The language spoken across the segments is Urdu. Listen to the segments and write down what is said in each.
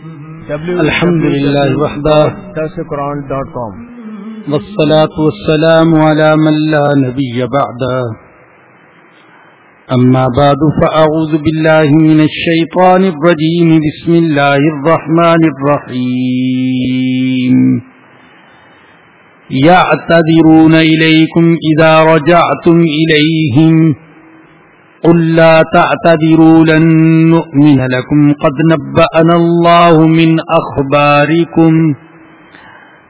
الحمد لله وحده قرآن ڈاٹ کام والصلاة والسلام على من لا نبي بعده أما بعد فأعوذ بالله من الشيطان الرجيم بسم الله الرحمن الرحيم يعتذرون إليكم إذا رجعتم إليهم قل لا تعتذروا، لن نؤمن لكم. قد نبأنا الله من أخباركم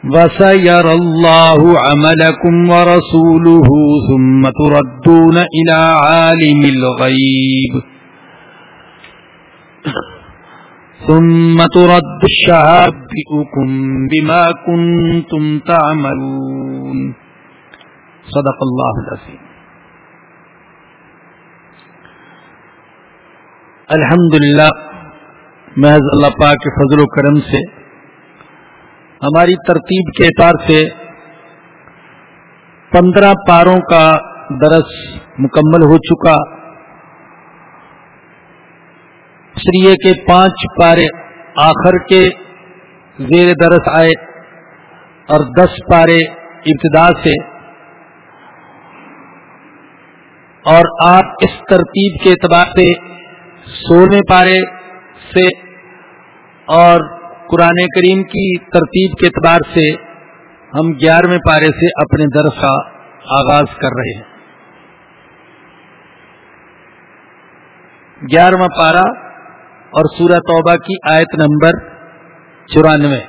وسيرى الله عملكم ورسوله ثم تردون إلى عالم الغيب. ثم ترد الشهابئكم بما كنتم تعملون. صدق الله العظيم. الحمد للہ محض اللہ پاک کے فضل و کرم سے، ہماری ترتیب کے اعتبار سے پندرہ پاروں کا درس مکمل ہو چکا۔ اس لیے کہ پانچ پارے آخر کے زیر درس آئے اور دس پارے ابتدا سے۔ اور آپ اس ترتیب کے اعتبار سے سولہویں پارے سے اور قرآن کریم کی ترتیب کے اعتبار سے ہم گیارہویں پارے سے اپنے درس کا آغاز کر رہے ہیں۔ گیارہواں پارا اور سورہ توبہ کی آیت نمبر چورانوے۔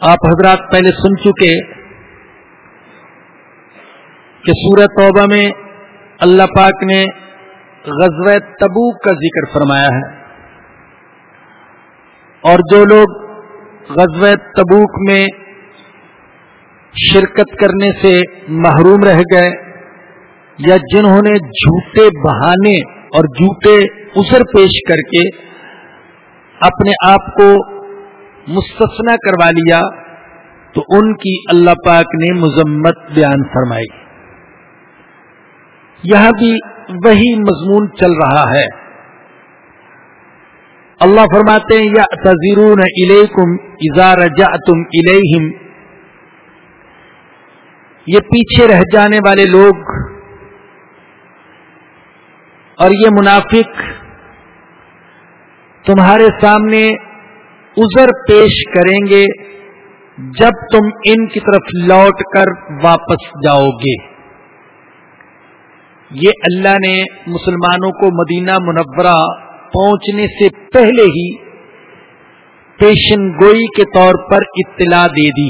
آپ حضرات پہلے سن چکے کہ سورہ توبہ میں اللہ پاک نے غزوہ تبوک کا ذکر فرمایا ہے۔ اور جو لوگ غزوہ تبوک میں شرکت کرنے سے محروم رہ گئے یا جنہوں نے جھوٹے بہانے اور جھوٹے اسر پیش کر کے اپنے آپ کو مستثنا کروا لیا، تو ان کی اللہ پاک نے مذمت بیان فرمائی۔ یہاں بھی وہی مضمون چل رہا ہے۔ اللہ فرماتے ہیں یا تذیرون الیکم اذا رجعتم الیہم یہ پیچھے رہ جانے والے لوگ اور یہ منافق تمہارے سامنے ازر پیش کریں گے جب تم ان کی طرف لوٹ کر واپس جاؤ گے۔ یہ اللہ نے مسلمانوں کو مدینہ منورہ پہنچنے سے پہلے ہی پیشن گوئی کے طور پر اطلاع دے دی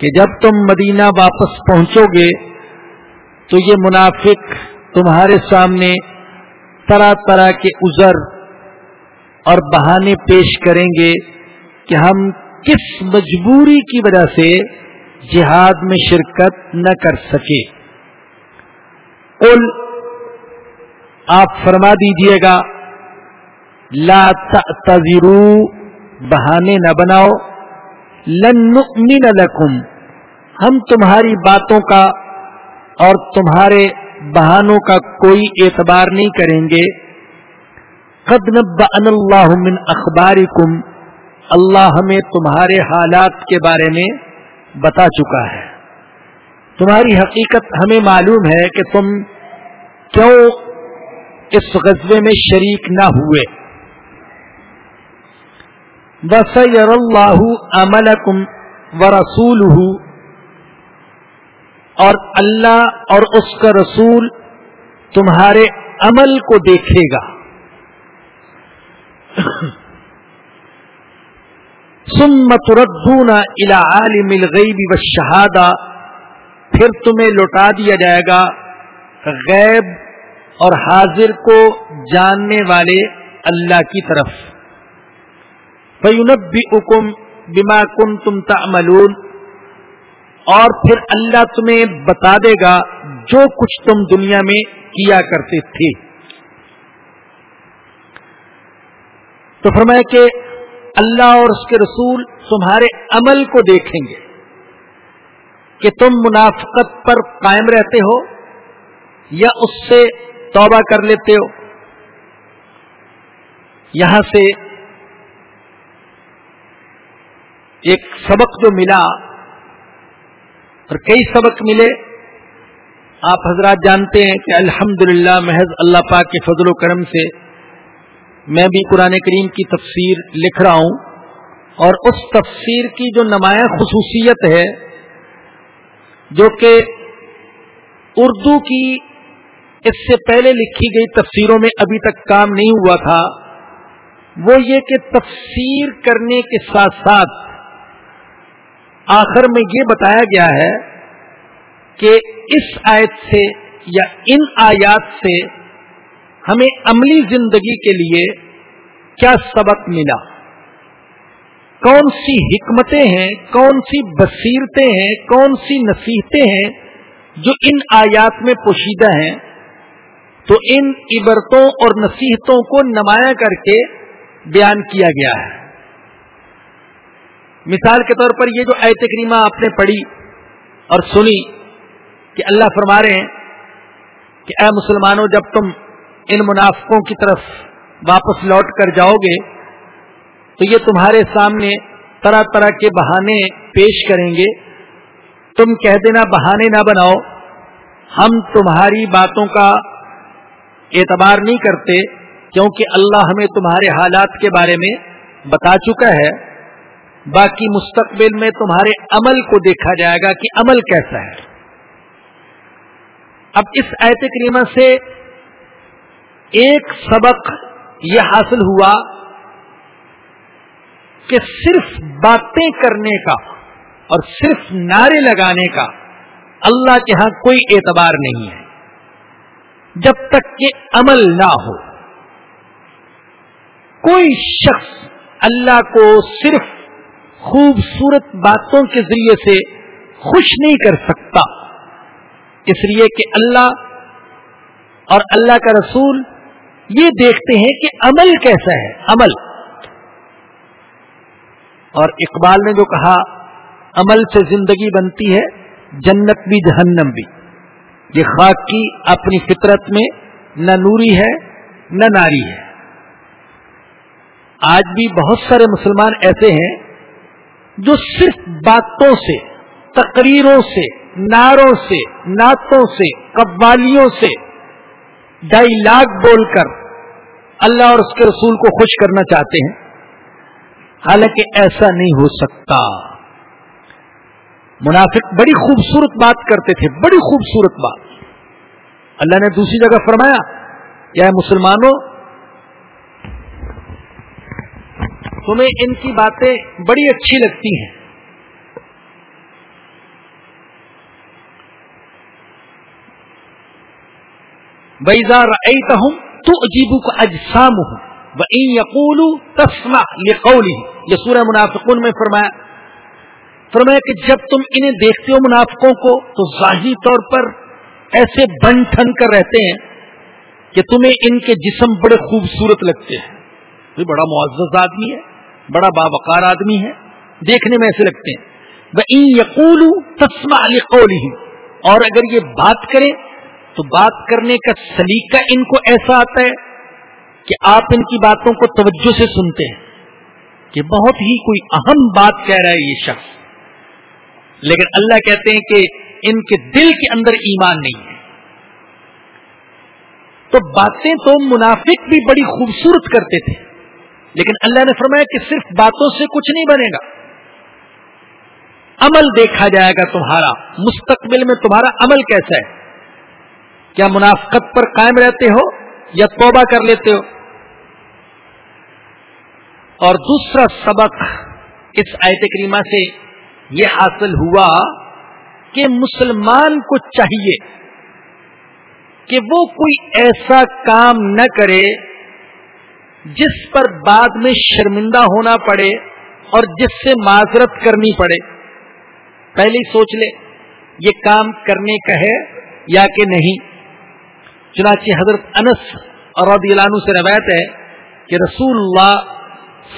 کہ جب تم مدینہ واپس پہنچو گے تو یہ منافق تمہارے سامنے طرح طرح کے عذر اور بہانے پیش کریں گے کہ ہم کس مجبوری کی وجہ سے جہاد میں شرکت نہ کر سکے۔ قل، آپ فرما دیجیے گا، لا تعتذرو، بہانے نہ بناؤ، لن نؤمن لکم، ہم تمہاری باتوں کا اور تمہارے بہانوں کا کوئی اعتبار نہیں کریں گے۔ قد نبأن اللہ من اخبارکم، اللہ ہمیں تمہارے حالات کے بارے میں بتا چکا ہے۔ تمہاری حقیقت ہمیں معلوم ہے کہ تم کیوں اس غزبے میں شریک نہ ہوئے؟ بسر اللہ امل کم و رسول اور اللہ اور اس کا رسول تمہارے عمل کو دیکھے گا۔ سمت ردونا الا عالم الغیب و شہادہ پھر تمہیں لوٹا دیا جائے گا۔ غیب اور حاضر کو جاننے والے اللہ کی طرف۔ فیونب بھی حکم بما کن تم تعملون۔ اور پھر اللہ تمہیں بتا دے گا جو کچھ تم دنیا میں کیا کرتے تھے۔ تو فرمایا کہ اللہ اور اس کے رسول تمہارے عمل کو دیکھیں گے کہ تم منافقت پر قائم رہتے ہو یا اس سے توبہ کر لیتے ہو؟ یہاں سے ایک سبق جو ملا اور کئی سبق ملے، آپ حضرات جانتے ہیں کہ الحمدللہ محض اللہ پاک کے فضل و کرم سے میں بھی قرآن کریم کی تفسیر لکھ رہا ہوں اور اس تفسیر کی جو نمایاں خصوصیت ہے، جو کہ اردو کی اس سے پہلے لکھی گئی تفسیروں میں ابھی تک کام نہیں ہوا تھا، وہ یہ کہ تفسیر کرنے کے ساتھ ساتھ آخر میں یہ بتایا گیا ہے کہ اس آیت سے یا ان آیات سے ہمیں عملی زندگی کے لیے کیا سبق ملا؟ کون سی حکمتیں ہیں، کون سی بصیرتیں ہیں، کون سی نصیحتیں ہیں جو ان آیات میں پوشیدہ ہیں؟ تو ان عبرتوں اور نصیحتوں کو نمایاں کر کے بیان کیا گیا ہے۔ مثال کے طور پر یہ جو ایت کریمہ آپ نے پڑھی اور سنی کہ اللہ فرما رہے ہیں کہ اے مسلمانوں، جب تم ان منافقوں کی طرف واپس لوٹ کر جاؤ گے، تو یہ تمہارے سامنے طرح طرح کے بہانے پیش کریں گے۔ تم کہہ دینا، بہانے نہ بناؤ۔ ہم تمہاری باتوں کا اعتبار نہیں کرتے کیونکہ اللہ ہمیں تمہارے حالات کے بارے میں بتا چکا ہے۔ باقی مستقبل میں تمہارے عمل کو دیکھا جائے گا کہ عمل کیسا ہے۔ اب اس ایت کریمہ سے ایک سبق یہ حاصل ہوا کہ صرف باتیں کرنے کا اور صرف نعرے لگانے کا اللہ کے ہاں کوئی اعتبار نہیں ہے۔ جب تک کہ عمل نہ ہو۔ کوئی شخص اللہ کو صرف خوبصورت باتوں کے ذریعے سے خوش نہیں کر سکتا، اس لیے کہ اللہ اور اللہ کا رسول یہ دیکھتے ہیں کہ عمل کیسا ہے، عمل۔ اور اقبال نے جو کہا، عمل سے زندگی بنتی ہے، جنت بھی جہنم بھی۔ یہ خاک کی اپنی فطرت میں نہ نوری ہے، نہ ناری ہے۔ آج بھی بہت سارے مسلمان ایسے ہیں جو صرف باتوں سے، تقریروں سے ناروں سے، نعتوں سے، قوالیوں سے ڈائیلاگ بول کر اللہ اور اس کے رسول کو خوش کرنا چاہتے ہیں۔ حالانکہ ایسا نہیں ہو سکتا۔ منافق بڑی خوبصورت بات کرتے تھے، بڑی خوبصورت بات۔ اللہ نے دوسری جگہ فرمایا کیا مسلمانوں، تمہیں ان کی باتیں بڑی اچھی لگتی ہیں۔ ویزا ہوں تو عجیبو کا اجسام ہوں وہ یقول تسما یہ سورہ منافقون میں فرمایا فرمایا کہ جب تم انہیں دیکھتے ہو منافقوں کو، تو ظاہری طور پر ایسے بن ٹھن کر رہتے ہیں کہ تمہیں ان کے جسم بڑے خوبصورت لگتے ہیں۔ یہ بڑا معزز آدمی ہے، بڑا باوقار آدمی ہے، دیکھنے میں ایسے لگتے ہیں۔ وہ یقول تسما علی اور اگر یہ بات کریں، تو بات کرنے کا سلیقہ ان کو ایسا آتا ہے کہ آپ ان کی باتوں کو توجہ سے سنتے ہیں کہ بہت ہی کوئی اہم بات کہہ رہا ہے یہ شخص۔ لیکن اللہ کہتے ہیں کہ ان کے دل کے اندر ایمان نہیں ہے۔ تو باتیں تو منافق بھی بڑی خوبصورت کرتے تھے۔ لیکن اللہ نے فرمایا کہ صرف باتوں سے کچھ نہیں بنے گا۔ عمل دیکھا جائے گا تمہارا۔ مستقبل میں تمہارا عمل کیسا ہے؟ کیا منافقت پر قائم رہتے ہو یا توبہ کر لیتے ہو؟ اور دوسرا سبق اس آیت کریمہ سے یہ حاصل ہوا کہ مسلمان کو چاہیے کہ وہ کوئی ایسا کام نہ کرے جس پر بعد میں شرمندہ ہونا پڑے اور جس سے معذرت کرنی پڑے۔ پہلے سوچ لے، یہ کام کرنے کا ہے یا کہ نہیں؟ چنانچہ حضرت انس رضی اللہ عنہ سے روایت ہے کہ رسول اللہ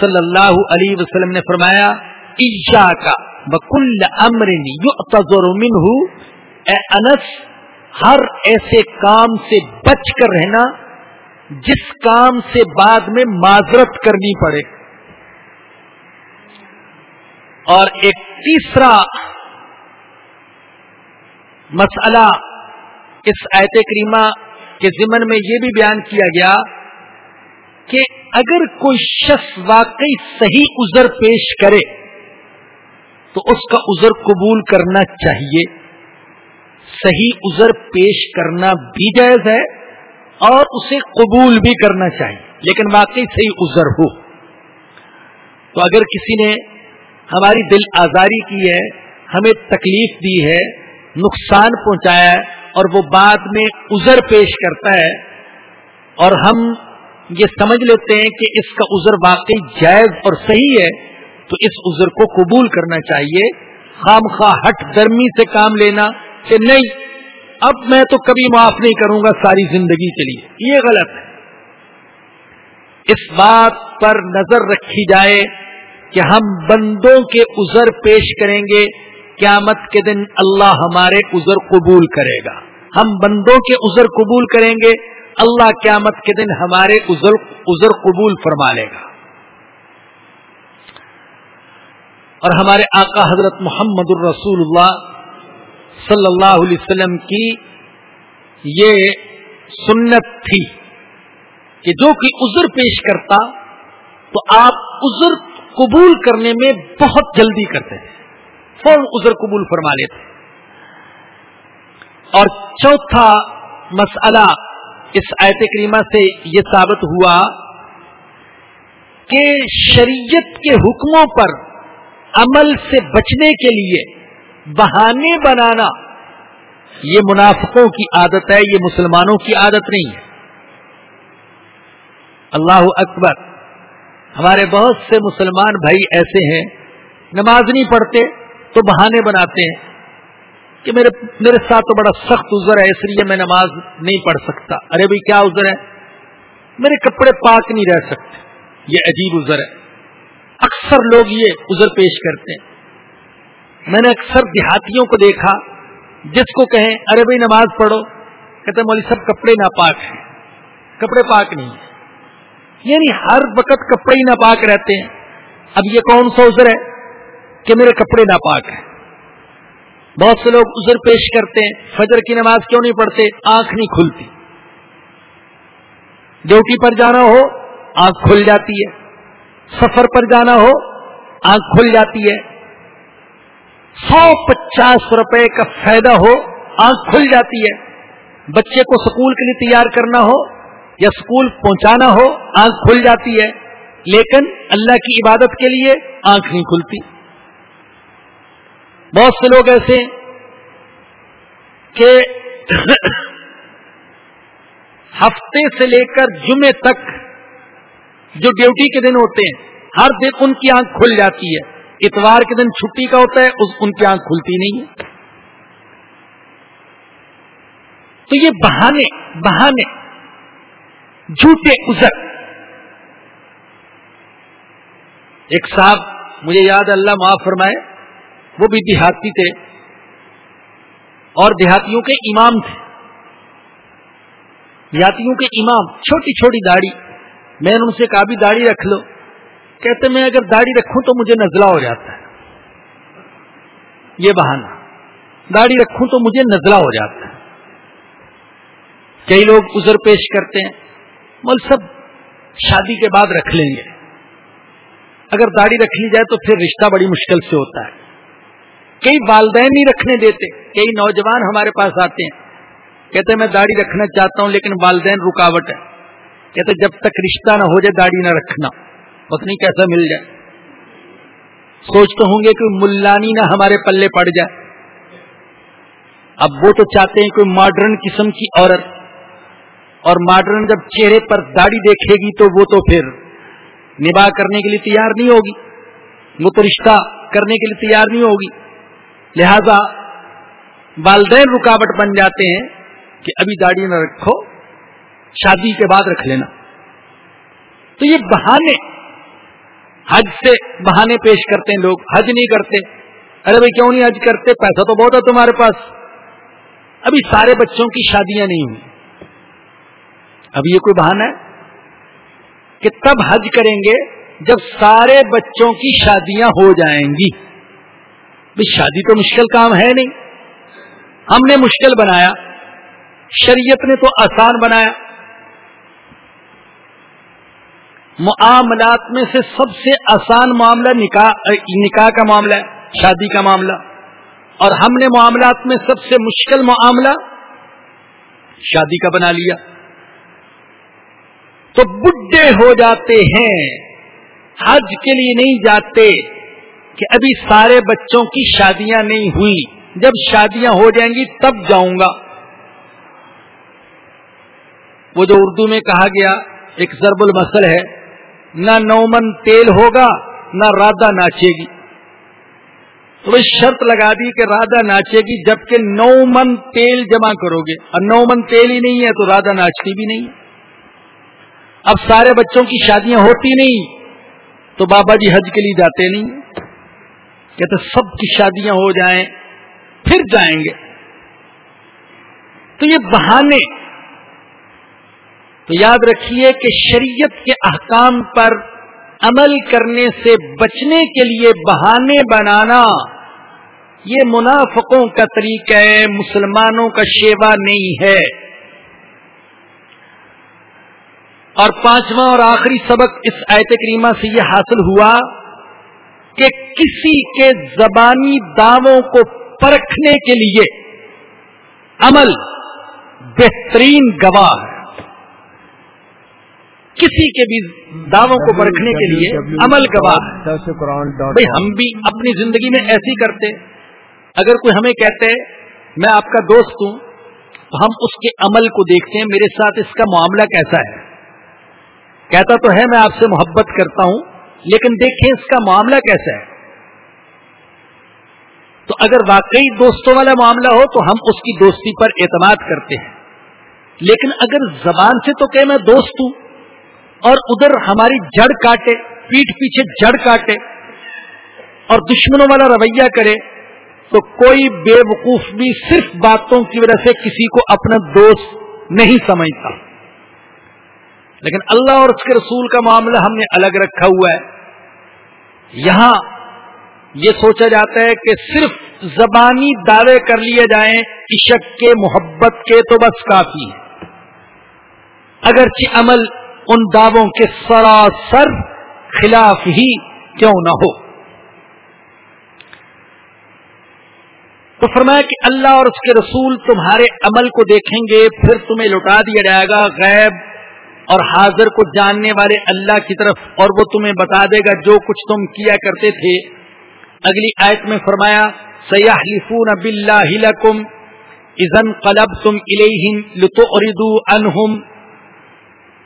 صلی اللہ علیہ وسلم نے فرمایا ایجا کا بکل امر منہ اے انس، ہر ایسے کام سے بچ کر رہنا جس کام سے بعد میں معذرت کرنی پڑے۔ اور ایک تیسرا مسئلہ اس آیت کریمہ کے ضمن میں یہ بھی بیان کیا گیا کہ اگر کوئی شخص واقعی صحیح عذر پیش کرے تو اس کا عذر قبول کرنا چاہیے۔ صحیح عذر پیش کرنا بھی جائز ہے اور اسے قبول بھی کرنا چاہیے، لیکن واقعی صحیح عذر ہو۔ تو اگر کسی نے ہماری دل آزاری کی ہے، ہمیں تکلیف دی ہے، نقصان پہنچایا ہے اور وہ بعد میں عذر پیش کرتا ہے، اور ہم یہ سمجھ لیتے ہیں کہ اس کا عذر واقعی جائز اور صحیح ہے تو اس عذر کو قبول کرنا چاہیے۔ خام خواہ ہٹ درمی سے کام لینا کہ نہیں، اب میں تو کبھی معاف نہیں کروں گا ساری زندگی کے لیے۔ یہ غلط ہے۔ اس بات پر نظر رکھی جائے کہ ہم بندوں کے عذر پیش کریں گے، قیامت کے دن اللہ ہمارے عذر قبول کرے گا۔ ہم بندوں کے عذر قبول کریں گے، اللہ قیامت کے دن ہمارے عذر قبول فرما لے گا۔ اور ہمارے آقا حضرت محمد الرسول اللہ صلی اللہ علیہ وسلم کی یہ سنت تھی کہ جو کہ عذر پیش کرتا تو آپ عذر قبول کرنے میں بہت جلدی کرتے تھے۔ فوراً عذر قبول فرما لیتے اور چوتھا مسئلہ اس آیت کریمہ سے یہ ثابت ہوا کہ شریعت کے حکموں پر عمل سے بچنے کے لیے بہانے بنانا، یہ منافقوں کی عادت ہے، یہ مسلمانوں کی عادت نہیں ہے۔ اللہ اکبر، ہمارے بہت سے مسلمان بھائی ایسے ہیں، نماز نہیں پڑھتے تو بہانے بناتے ہیں۔ کہ میرے میرے ساتھ تو بڑا سخت عذر ہے، اس لیے میں نماز نہیں پڑھ سکتا۔ ارے بھائی، کیا عذر ہے؟ میرے کپڑے پاک نہیں رہ سکتے۔ یہ عجیب عذر ہے۔ اکثر لوگ یہ عذر پیش کرتے ہیں۔ میں نے اکثر دیہاتیوں کو دیکھا، جس کو کہیں، ارے بھائی نماز پڑھو، کہتے مولی سب کپڑے ناپاک ہیں۔ کپڑے پاک نہیں ہیں۔ یعنی ہر وقت کپڑے ہی ناپاک رہتے ہیں۔ اب یہ کون سا عذر ہے کہ میرے کپڑے ناپاک ہیں؟ بہت سے لوگ عذر پیش کرتے ہیں، فجر کی نماز کیوں نہیں پڑھتے؟ آنکھ نہیں کھلتی۔ ڈیوٹی پر جانا ہو، آنکھ کھل جاتی ہے۔ سفر پر جانا ہو، آنکھ کھل جاتی ہے۔ سو پچاس روپے کا فائدہ ہو، آنکھ کھل جاتی ہے۔ بچے کو سکول کے لیے تیار کرنا ہو یا سکول پہنچانا ہو، آنکھ کھل جاتی ہے۔ لیکن اللہ کی عبادت کے لیے آنکھ نہیں کھلتی۔ بہت سے لوگ ایسے کہ ہفتے سے لے کر جمعے تک جو ڈیوٹی کے دن ہوتے ہیں، ہر دن ان کی آنکھ کھل جاتی ہے۔ اتوار کے دن چھٹی کا ہوتا ہے، اس ان کی آنکھ کھلتی نہیں ہے۔ تو یہ بہانے بہانے، جھوٹے ازر۔ ایک صاحب مجھے یاد اللہ معاف فرمائے، وہ بھی دیہاتی تھے۔ اور دیہاتیوں کے امام تھے۔ دیہاتیوں کے امام، چھوٹی چھوٹی داڑھی۔ میں نے ان سے کہا بھی داڑھی رکھ لو. کہتے، میں اگر داڑھی رکھوں تو مجھے نزلہ ہو جاتا ہے. یہ بہانا داڑھی رکھوں تو مجھے نزلہ ہو جاتا ہے۔ کئی لوگ ازر پیش کرتے ہیں مل سب شادی کے بعد رکھ لیں گے۔ اگر داڑھی رکھ لی جائے تو پھر رشتہ بڑی مشکل سے ہوتا ہے۔ کئی والدین نہیں رکھنے دیتے، کئی نوجوان ہمارے پاس آتے ہیں۔ کہتے ہیں، میں داڑھی رکھنا چاہتا ہوں لیکن والدین رکاوٹ ہے۔ کہتے جب تک رشتہ نہ ہو جائے داڑھی نہ رکھنا پتنی کیسا مل جائے۔ سوچتے ہوں گے کہ ملانی نہ ہمارے پلے پڑ جائے۔ اب وہ تو چاہتے ہیں کوئی ماڈرن قسم کی عورت، اور ماڈرن جب چہرے پر داڑھی دیکھے گی تو وہ تو پھر نباہ کرنے کے لیے تیار نہیں ہوگی۔ وہ تو رشتہ کرنے کے لیے تیار نہیں ہوگی۔ لہذا والدین رکاوٹ بن جاتے ہیں کہ ابھی داڑھی نہ رکھو شادی کے بعد رکھ لینا۔ تو یہ بہانے، حج سے بہانے پیش کرتے ہیں لوگ، حج نہیں کرتے۔ ارے بھائی، کیوں نہیں حج کرتے؟ پیسہ تو بہت ہے تمہارے پاس۔ ابھی سارے بچوں کی شادیاں نہیں ہوئی۔ اب یہ کوئی بہانہ ہے؟ کہ تب حج کریں گے جب سارے بچوں کی شادیاں ہو جائیں گی۔ شادی تو مشکل کام ہے نہیں۔ ہم نے مشکل بنایا، شریعت نے تو آسان بنایا۔ معاملات میں سے سب سے آسان معاملہ نکاح نکاح کا معاملہ ہے، شادی کا معاملہ۔ اور ہم نے معاملات میں سب سے مشکل معاملہ شادی کا بنا لیا۔ تو بڈھے ہو جاتے ہیں، حج کے لیے نہیں جاتے کہ ابھی سارے بچوں کی شادیاں نہیں ہوئی۔ جب شادیاں ہو جائیں گی تب جاؤں گا۔ وہ جو اردو میں کہا گیا، ایک ضرب المسل ہے۔ نہ نومن تیل ہوگا، نہ رادا ناچے گی۔ تو وہ شرط لگا دی کہ رادا ناچے گی، جبکہ نو من تیل جمع کرو گے۔ اور نو من تیل ہی نہیں ہے تو رادا ناچتی بھی نہیں اب سارے بچوں کی شادیاں ہوتی نہیں، تو بابا جی حج کے لیے جاتے نہیں۔ کہتے سب کی شادیاں ہو جائیں، پھر جائیں گے۔ تو یہ بہانے تو یاد رکھیے کہ شریعت کے احکام پر عمل کرنے سے بچنے کے لیے بہانے بنانا یہ منافقوں کا طریقہ ہے، مسلمانوں کا شیوا نہیں ہے۔ اور پانچواں اور آخری سبق اس آیت کریمہ سے یہ حاصل ہوا کہ کسی کے زبانی دعووں کو پرکھنے کے لیے عمل بہترین گواہ ہے۔ کسی کے بھی دعووں کو پرکھنے کے لیے عمل گواہ بھائی ہم بھی اپنی زندگی میں ایسی کرتے، اگر کوئی ہمیں کہتے، میں آپ کا دوست ہوں، تو ہم اس کے عمل کو دیکھتے ہیں، میرے ساتھ اس کا معاملہ کیسا ہے۔ کہتا تو ہے، میں آپ سے محبت کرتا ہوں، لیکن دیکھیں اس کا معاملہ کیسا ہے۔ تو اگر واقعی دوستوں والا معاملہ ہو، تو ہم اس کی دوستی پر اعتماد کرتے ہیں۔ لیکن اگر زبان سے تو کہ میں دوست ہوں اور ادھر ہماری جڑ کاٹے پیٹ پیچھے جڑ کاٹے اور دشمنوں والا رویہ کرے، تو کوئی بے وقوف بھی صرف باتوں کی وجہ سے کسی کو اپنا دوست نہیں سمجھتا۔ لیکن اللہ اور اس کے رسول کا معاملہ ہم نے الگ رکھا ہوا ہے۔ یہاں یہ سوچا جاتا ہے کہ صرف زبانی دعوے کر لیے جائیں عشق کے، محبت کے تو بس کافی ہے۔ اگرچہ عمل ان دعووں کے سراسر خلاف ہی کیوں نہ ہو۔ تو فرمایا کہ اللہ اور اس کے رسول تمہارے عمل کو دیکھیں گے، پھر تمہیں لٹا دیا جائے گا غیب اور حاضر کو جاننے والے اللہ کی طرف، اور وہ تمہیں بتا دے گا جو کچھ تم کیا کرتے تھے۔ اگلی آیت میں فرمایا سیاح لفون اب اللہ ازن قلب تم لطو اردو انہم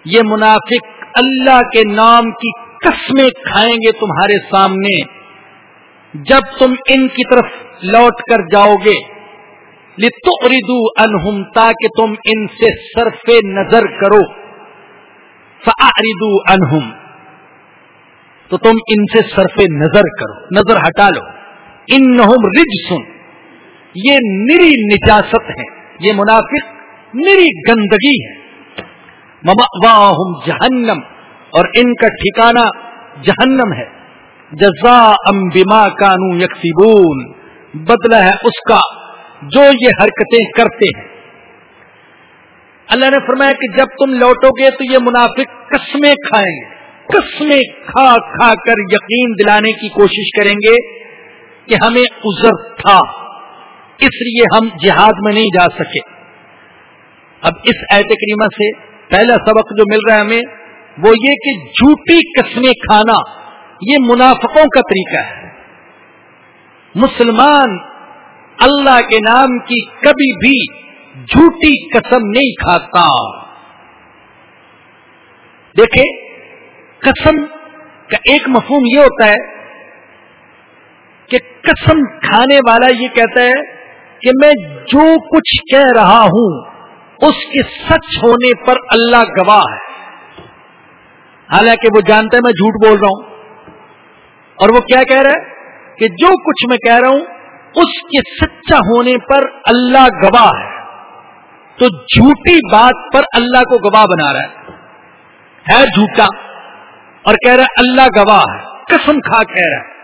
یہ منافق اللہ کے نام کی قسمیں کھائیں گے تمہارے سامنے۔ جب تم ان کی طرف لوٹ کر جاؤ گے لتو اردو انہم تاکہ تم ان سے صرف نظر کرو۔ فاردو انہم تو تم ان سے صرف نظر کرو، نظر ہٹا لو۔ ان رج سن یہ نری نجاست ہے یہ منافق نری گندگی ہے واہم جہنم اور ان کا ٹھکانہ جہنم ہے۔ جزا ام بما کانو یکسیبون بدلہ ہے اس کا جو یہ حرکتیں کرتے ہیں۔ اللہ نے فرمایا کہ جب تم لوٹو گے تو یہ منافق قسمیں کھائیں گے۔ قسمیں کھا کھا کر یقین دلانے کی کوشش کریں گے کہ ہمیں عذر تھا۔ اس لیے ہم جہاد میں نہیں جا سکے۔ اب اس ایت کریمہ سے پہلا سبق جو مل رہا ہے ہمیں وہ یہ کہ جھوٹی قسمیں کھانا یہ منافقوں کا طریقہ ہے۔ مسلمان اللہ کے نام کی کبھی بھی جھوٹی قسم نہیں کھاتا۔ دیکھیں، قسم کا ایک مفہوم یہ ہوتا ہے کہ قسم کھانے والا یہ کہتا ہے کہ میں جو کچھ کہہ رہا ہوں اس کے سچ ہونے پر اللہ گواہ ہے۔ حالانکہ وہ جانتا ہے میں جھوٹ بول رہا ہوں۔ اور وہ کیا کہہ رہا ہے؟ کہ جو کچھ میں کہہ رہا ہوں، اس کے سچا ہونے پر اللہ گواہ ہے۔ تو جھوٹی بات پر اللہ کو گواہ بنا رہا ہے۔ ہے جھوٹا۔ اور کہہ رہا ہے، اللہ گواہ ہے۔ قسم کھا کہہ رہا ہے۔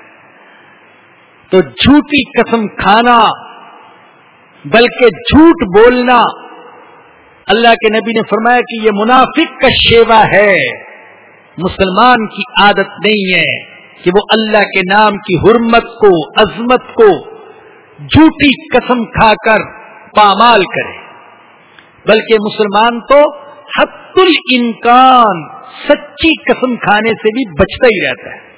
تو جھوٹی قسم کھانا، بلکہ جھوٹ بولنا اللہ کے نبی نے فرمایا کہ یہ منافق کا شیوا ہے۔ مسلمان کی عادت نہیں ہے کہ وہ اللہ کے نام کی حرمت کو، عظمت کو جھوٹی قسم کھا کر پامال کرے۔ بلکہ مسلمان تو حت الامکان سچی قسم کھانے سے بھی بچتا ہی رہتا ہے۔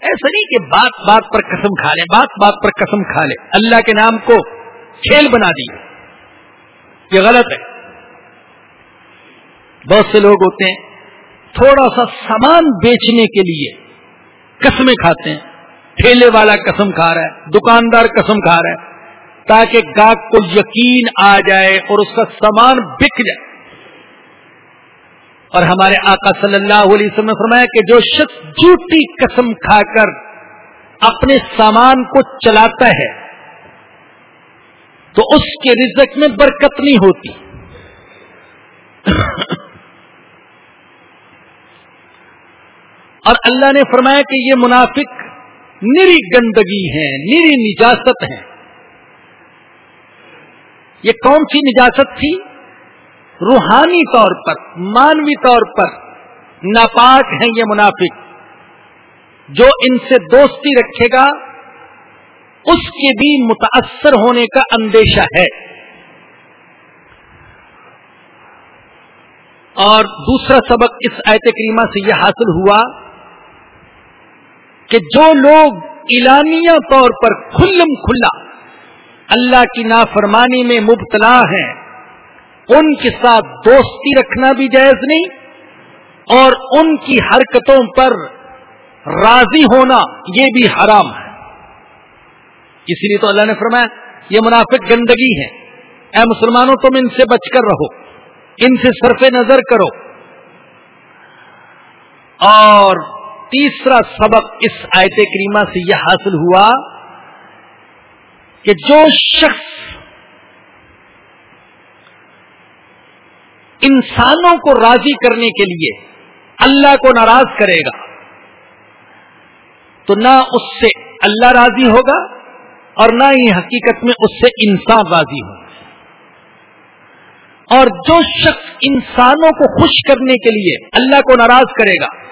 ایسا نہیں کہ بات بات پر قسم کھا لے، بات بات پر قسم کھا لے۔ اللہ کے نام کو کھیل بنا دیا یہ غلط ہے۔ بہت سے لوگ ہوتے ہیں، تھوڑا سا سامان بیچنے کے لیے قسمیں کھاتے ہیں۔ ٹھیلے والا قسم کھا رہا ہے، دکاندار قسم کھا رہا ہے، تاکہ گاہک کو یقین آ جائے اور اس کا سامان بک جائے۔ اور ہمارے آقا صلی اللہ علیہ وسلم نے فرمایا کہ جو شخص جھوٹی قسم کھا کر اپنے سامان کو چلاتا ہے، تو اس کے رزق میں برکت نہیں ہوتی۔ اور اللہ نے فرمایا کہ یہ منافق نری گندگی ہے نری نجاست ہے یہ کون سی نجاست تھی روحانی طور پر، مانوی طور پر۔ ناپاک ہیں یہ منافق۔ جو ان سے دوستی رکھے گا، اس کے بھی متاثر ہونے کا اندیشہ ہے۔ اور دوسرا سبق اس آیت کریمہ سے یہ حاصل ہوا کہ جو لوگ اعلانیہ طور پر کھلم کھلا، اللہ کی نافرمانی میں مبتلا ہیں، ان کے ساتھ دوستی رکھنا بھی جائز نہیں اور ان کی حرکتوں پر راضی ہونا یہ بھی حرام ہے۔ اسی لیے تو اللہ نے فرمایا، یہ منافق گندگی ہے اے مسلمانوں، تم ان سے بچ کر رہو، ان سے صرف نظر کرو۔ اور تیسرا سبق اس آیت کریمہ سے یہ حاصل ہوا کہ جو شخص انسانوں کو راضی کرنے کے لیے اللہ کو ناراض کرے گا، تو نہ اس سے اللہ راضی ہوگا اور نہ ہی حقیقت میں اس سے انسان راضی ہوگا۔ اور جو شخص انسانوں کو خوش کرنے کے لیے اللہ کو ناراض کرے گا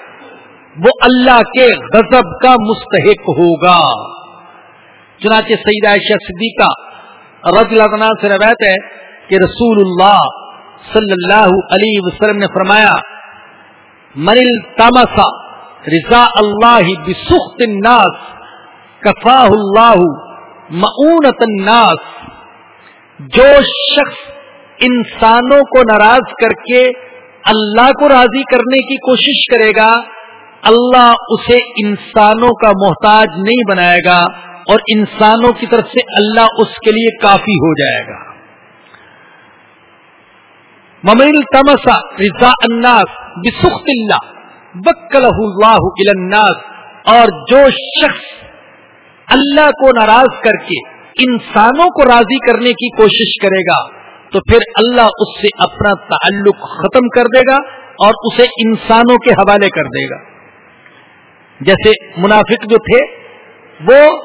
وہ اللہ کے غضب کا مستحق ہوگا۔ چنانچہ سعید عائشہ صدیقہ رضی اللہ عنہ سے روایت ہے کہ رسول اللہ صلی اللہ علیہ وسلم نے فرمایا، من التمسا رضا اللہ بسخت الناس، کفاہ اللہ معونت الناس۔ جو شخص انسانوں کو ناراض کر کے اللہ کو راضی کرنے کی کوشش کرے گا اللہ اسے انسانوں کا محتاج نہیں بنائے گا اور انسانوں کی طرف سے اللہ اس کے لیے کافی ہو جائے گا۔ ممل تمسا رضا الناس بسخت اللہ بکل اللہ الناس اور جو شخص اللہ کو ناراض کر کے انسانوں کو راضی کرنے کی کوشش کرے گا، تو پھر اللہ اس سے اپنا تعلق ختم کر دے گا اور اسے انسانوں کے حوالے کر دے گا۔ جیسے منافق جو تھے، وہ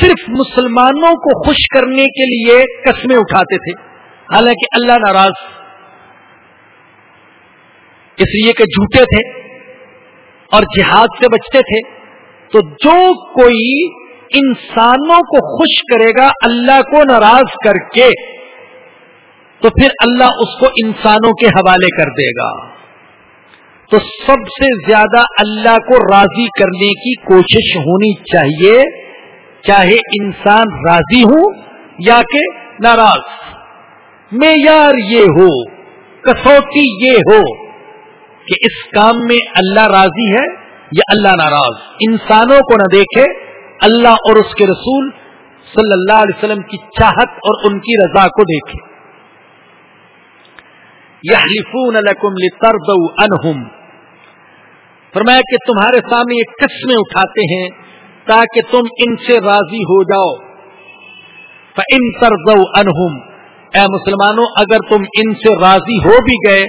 صرف مسلمانوں کو خوش کرنے کے لیے قسمیں اٹھاتے تھے۔ حالانکہ اللہ ناراض۔ اس لیے کہ جھوٹے تھے اور جہاد سے بچتے تھے۔ تو جو کوئی انسانوں کو خوش کرے گا، اللہ کو ناراض کر کے، تو پھر اللہ اس کو انسانوں کے حوالے کر دے گا۔ تو سب سے زیادہ اللہ کو راضی کرنے کی کوشش ہونی چاہیے۔ چاہے انسان راضی ہو یا کہ ناراض۔ معیار یہ ہو، کسوٹی یہ ہو کہ اس کام میں اللہ راضی ہے یا اللہ ناراض۔ انسانوں کو نہ دیکھے، اللہ اور اس کے رسول صلی اللہ علیہ وسلم کی چاہت اور ان کی رضا کو دیکھے۔ یحلفون لکم لترضوا انہم فرمایا کہ تمہارے سامنے یہ قسمیں اٹھاتے ہیں تاکہ تم ان سے راضی ہو جاؤ۔ ان انہم اے مسلمانوں، اگر تم ان سے راضی ہو بھی گئے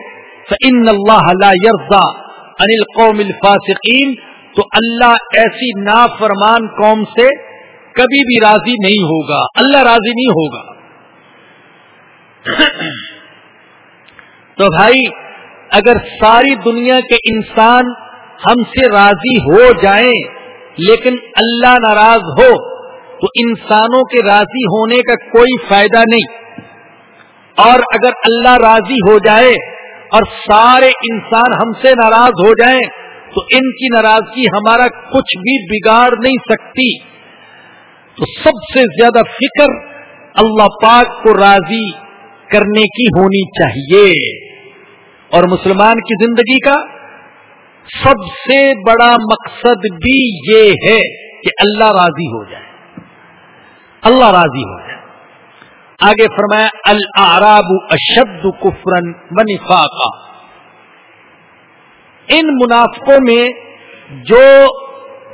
تو ان اللہ لا یرزا انل قوم الفاسقین تو اللہ ایسی نافرمان قوم سے کبھی بھی راضی نہیں ہوگا۔ اللہ راضی نہیں ہوگا۔ تو بھائی، اگر ساری دنیا کے انسان ہم سے راضی ہو جائیں، لیکن اللہ ناراض ہو، تو انسانوں کے راضی ہونے کا کوئی فائدہ نہیں۔ اور اگر اللہ راضی ہو جائے اور سارے انسان ہم سے ناراض ہو جائیں، تو ان کی ناراضگی ہمارا کچھ بھی بگاڑ نہیں سکتی۔ تو سب سے زیادہ فکر اللہ پاک کو راضی کرنے کی ہونی چاہیے۔ اور مسلمان کی زندگی کا سب سے بڑا مقصد بھی یہ ہے کہ اللہ راضی ہو جائے۔ اللہ راضی ہو جائے۔ آگے فرمایا العراب اشد کفرن منفاقا ان منافقوں میں جو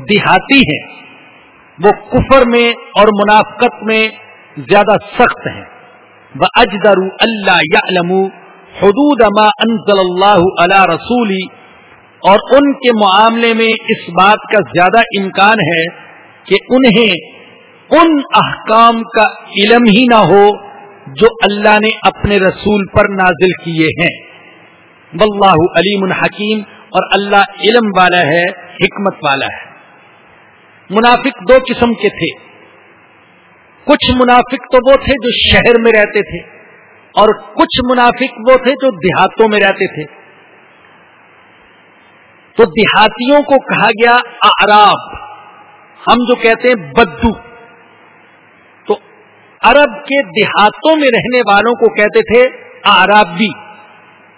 دیہاتی ہیں، وہ کفر میں اور منافقت میں زیادہ سخت ہیں۔ وہ اجدر اللہ یا حدود ما انزل اللہ علی رسولی اور ان کے معاملے میں اس بات کا زیادہ امکان ہے کہ انہیں ان احکام کا علم ہی نہ ہو جو اللہ نے اپنے رسول پر نازل کیے ہیں۔ واللہ علیم الحکیم اور اللہ علم والا ہے، حکمت والا ہے۔ منافق دو قسم کے تھے۔ کچھ منافق تو وہ تھے جو شہر میں رہتے تھے اور کچھ منافق وہ تھے جو دیہاتوں میں رہتے تھے۔ تو دیہاتیوں کو کہا گیا آراب ہم جو کہتے ہیں بدو۔ تو عرب کے دیہاتوں میں رہنے والوں کو کہتے تھے آرابی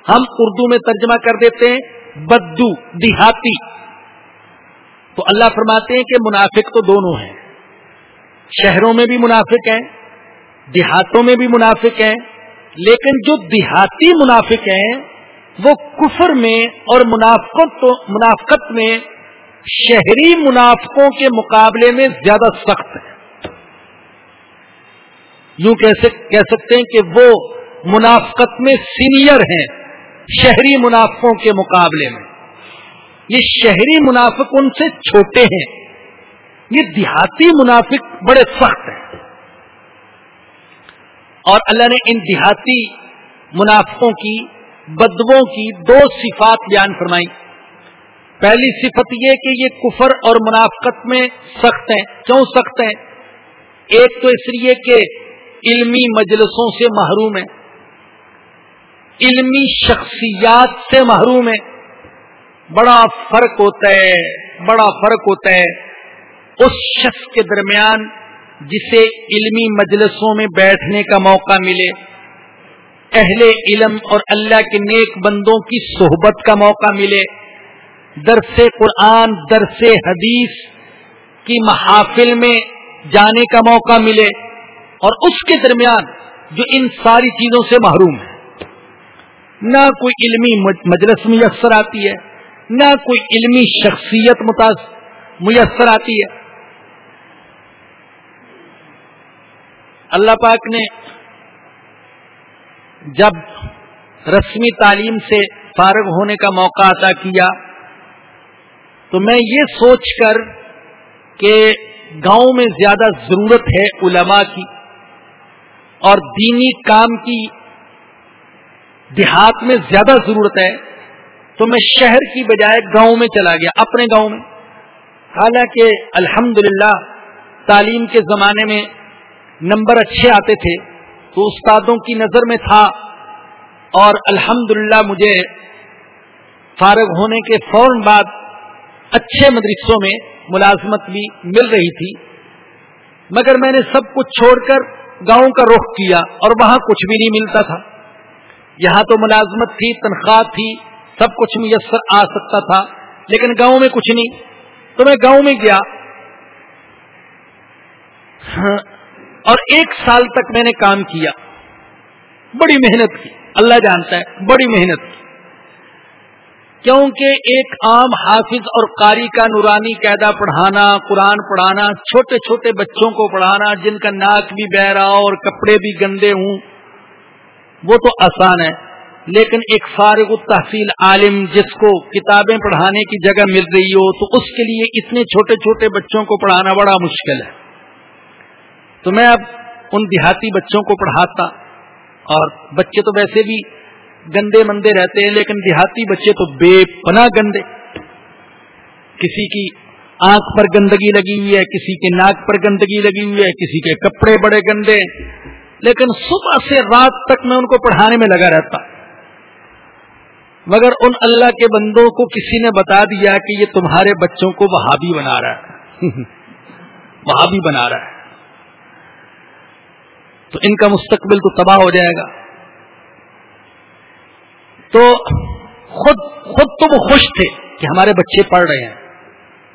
ہم اردو میں ترجمہ کر دیتے ہیں بدو، دیہاتی۔ تو اللہ فرماتے ہیں کہ منافق تو دونوں ہیں۔ شہروں میں بھی منافق ہیں، دیہاتوں میں بھی منافق ہیں، لیکن جو دیہاتی منافق ہیں وہ کفر میں اور منافقت منافقت میں شہری منافقوں کے مقابلے میں زیادہ سخت ہے۔ یوں کہہ سکتے ہیں کہ وہ منافقت میں سینئر ہیں شہری منافقوں کے مقابلے میں۔ یہ شہری منافق ان سے چھوٹے ہیں۔ یہ دیہاتی منافق بڑے سخت ہیں۔ اور اللہ نے ان دیہاتی منافقوں کی بدبوں کی دو صفات بیان فرمائی پہلی صفت یہ کہ یہ کفر اور منافقت میں سخت ہیں۔ کیوں سخت ہیں؟ ایک تو اس لیے کہ علمی مجلسوں سے محروم ہے علمی شخصیات سے محروم ہے بڑا فرق ہوتا ہے، بڑا فرق ہوتا ہے۔ اس شخص کے درمیان جسے علمی مجلسوں میں بیٹھنے کا موقع ملے۔ اہل علم اور اللہ کے نیک بندوں کی صحبت کا موقع ملے۔ درس قرآن، درس حدیث کی محافل میں جانے کا موقع ملے اور اس کے درمیان جو ان ساری چیزوں سے محروم ہے۔ نہ کوئی علمی مجلس میسر آتی ہے، نہ کوئی علمی شخصیت میسر آتی ہے۔ اللہ پاک نے جب رسمی تعلیم سے فارغ ہونے کا موقع عطا کیا، تو میں یہ سوچ کر کہ گاؤں میں زیادہ ضرورت ہے علماء کی اور دینی کام کی دیہات میں زیادہ ضرورت ہے، تو میں شہر کی بجائے گاؤں میں چلا گیا، اپنے گاؤں میں۔ حالانکہ الحمد تعلیم کے زمانے میں نمبر اچھے آتے تھے۔ تو استادوں کی نظر میں تھا اور الحمد مجھے فارغ ہونے کے فوراً بعد اچھے مدرسوں میں ملازمت بھی مل رہی تھی، مگر میں نے سب کچھ چھوڑ کر گاؤں کا رخ کیا اور وہاں کچھ بھی نہیں ملتا تھا۔ یہاں تو ملازمت تھی، تنخواہ تھی، سب کچھ میسر آ سکتا تھا، لیکن گاؤں میں کچھ نہیں۔ تو میں گاؤں میں گیا۔ ہاں، اور ایک سال تک میں نے کام کیا۔ بڑی محنت کی۔ اللہ جانتا ہے، بڑی محنت کی۔ کیونکہ ایک عام حافظ اور قاری کا نورانی قاعدہ پڑھانا، قرآن پڑھانا، چھوٹے چھوٹے بچوں کو پڑھانا، جن کا ناک بھی بہ رہا اور کپڑے بھی گندے ہوں، وہ تو آسان ہے۔ لیکن ایک فارغ التحصیل عالم جس کو کتابیں پڑھانے کی جگہ مل رہی ہو، تو اس کے لیے اتنے چھوٹے چھوٹے بچوں کو پڑھانا بڑا مشکل ہے۔ تو میں اب ان دیہاتی بچوں کو پڑھاتا اور بچے تو ویسے بھی گندے مندے رہتے ہیں، لیکن دیہاتی بچے تو بے پناہ گندے۔ کسی کی آنکھ پر گندگی لگی ہوئی ہے، کسی کے ناک پر گندگی لگی ہوئی ہے، کسی کے کپڑے بڑے گندے۔ لیکن صبح سے رات تک میں ان کو پڑھانے میں لگا رہتا۔ مگر ان اللہ کے بندوں کو کسی نے بتا دیا کہ یہ تمہارے بچوں کو وہابی بنا رہا ہے۔ وہابی بنا رہا ہے۔ تو ان کا مستقبل تو تباہ ہو جائے گا۔ تو خود خود تو وہ خوش تھے کہ ہمارے بچے پڑھ رہے ہیں۔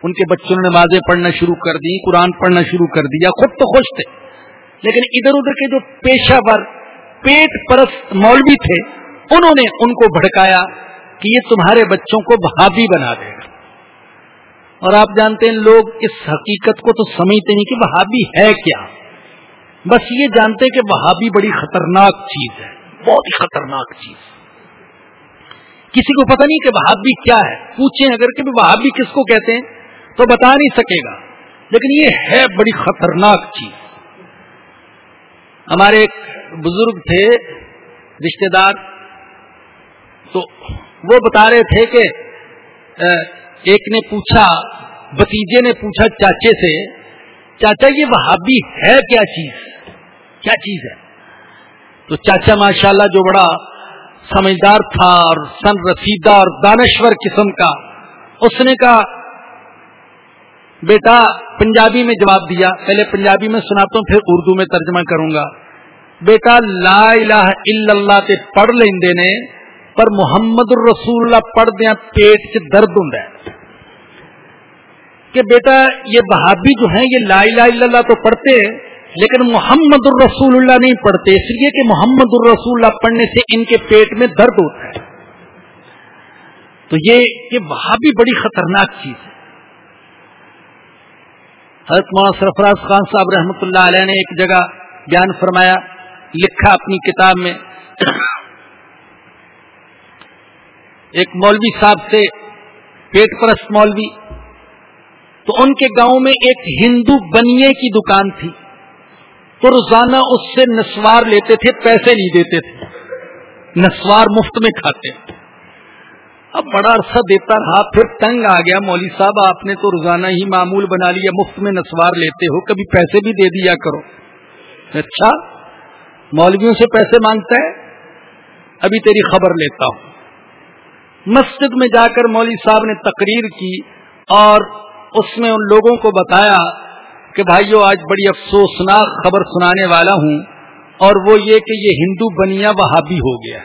ان کے بچوں نے نمازیں پڑھنا شروع کر دی، قرآن پڑھنا شروع کر دیا، خود تو خوش تھے۔ لیکن ادھر ادھر کے جو پیشہ ور، پیٹ پرست مولوی تھے، انہوں نے ان کو بھڑکایا کہ یہ تمہارے بچوں کو بہابی بنا دے گا۔ اور آپ جانتے ہیں، لوگ اس حقیقت کو تو سمجھتے نہیں کہ بہابی ہے کیا۔ بس یہ جانتے کہ وہابی بڑی خطرناک چیز ہے۔ بہت ہی خطرناک چیز۔ کسی کو پتہ نہیں کہ وہابی کیا ہے۔ پوچھیں اگر کہ وہابی کس کو کہتے ہیں تو بتا نہیں سکے گا۔ لیکن یہ ہے بڑی خطرناک چیز۔ ہمارے ایک بزرگ تھے رشتے دار۔ تو وہ بتا رہے تھے کہ ایک نے پوچھا بتیجے نے پوچھا چاچے سے چاچا یہ وہابی ہے کیا چیز؟ کیا چیز ہے؟ تو چاچا ماشاءاللہ جو بڑا سمجھدار تھا اور سن رسیدہ اور دانشور قسم کا، اس نے کہا، بیٹا، پنجابی میں جواب دیا۔ پہلے پنجابی میں سناتا ہوں، پھر اردو میں ترجمہ کروں گا۔ بیٹا، لا الہ الا اللہ تے پڑھ لیندے نے، پر محمد الرسول اللہ پڑھ دیا پیٹ سے درد ہوں کہ بیٹا یہ بہابی جو ہیں یہ لا الہ الا اللہ تو پڑھتے ہیں، لیکن محمد الرسول اللہ نہیں پڑھتے، اس لیے کہ محمد الرسول اللہ پڑھنے سے ان کے پیٹ میں درد ہوتا ہے۔ تو یہ وہاں بھی بڑی خطرناک چیز ہے۔ حضرت مولانا سرفراز خان صاحب رحمۃ اللہ علیہ نے ایک جگہ بیان فرمایا، لکھا اپنی کتاب میں۔ ایک مولوی صاحب سے پیٹ پرست مولوی تو ان کے گاؤں میں ایک ہندو بنیے کی دکان تھی۔ تو روزانہ اس سے نسوار لیتے تھے، پیسے نہیں دیتے تھے۔ نسوار مفت میں کھاتے۔ اب بڑا عرصہ دیتا رہا، پھر تنگ آ گیا۔ مولوی صاحب، آپ نے تو روزانہ ہی معمول بنا لیا، مفت میں نسوار لیتے ہو، کبھی پیسے بھی دے دیا کرو۔ اچھا مولویوں سے پیسے مانگتا ہے؟ ابھی تیری خبر لیتا ہوں۔ مسجد میں جا کر مولوی صاحب نے تقریر کی اور اس میں ان لوگوں کو بتایا کہ بھائیو، آج بڑی افسوسناک خبر سنانے والا ہوں اور وہ یہ کہ یہ ہندو بنیا وہابی ہو گیا۔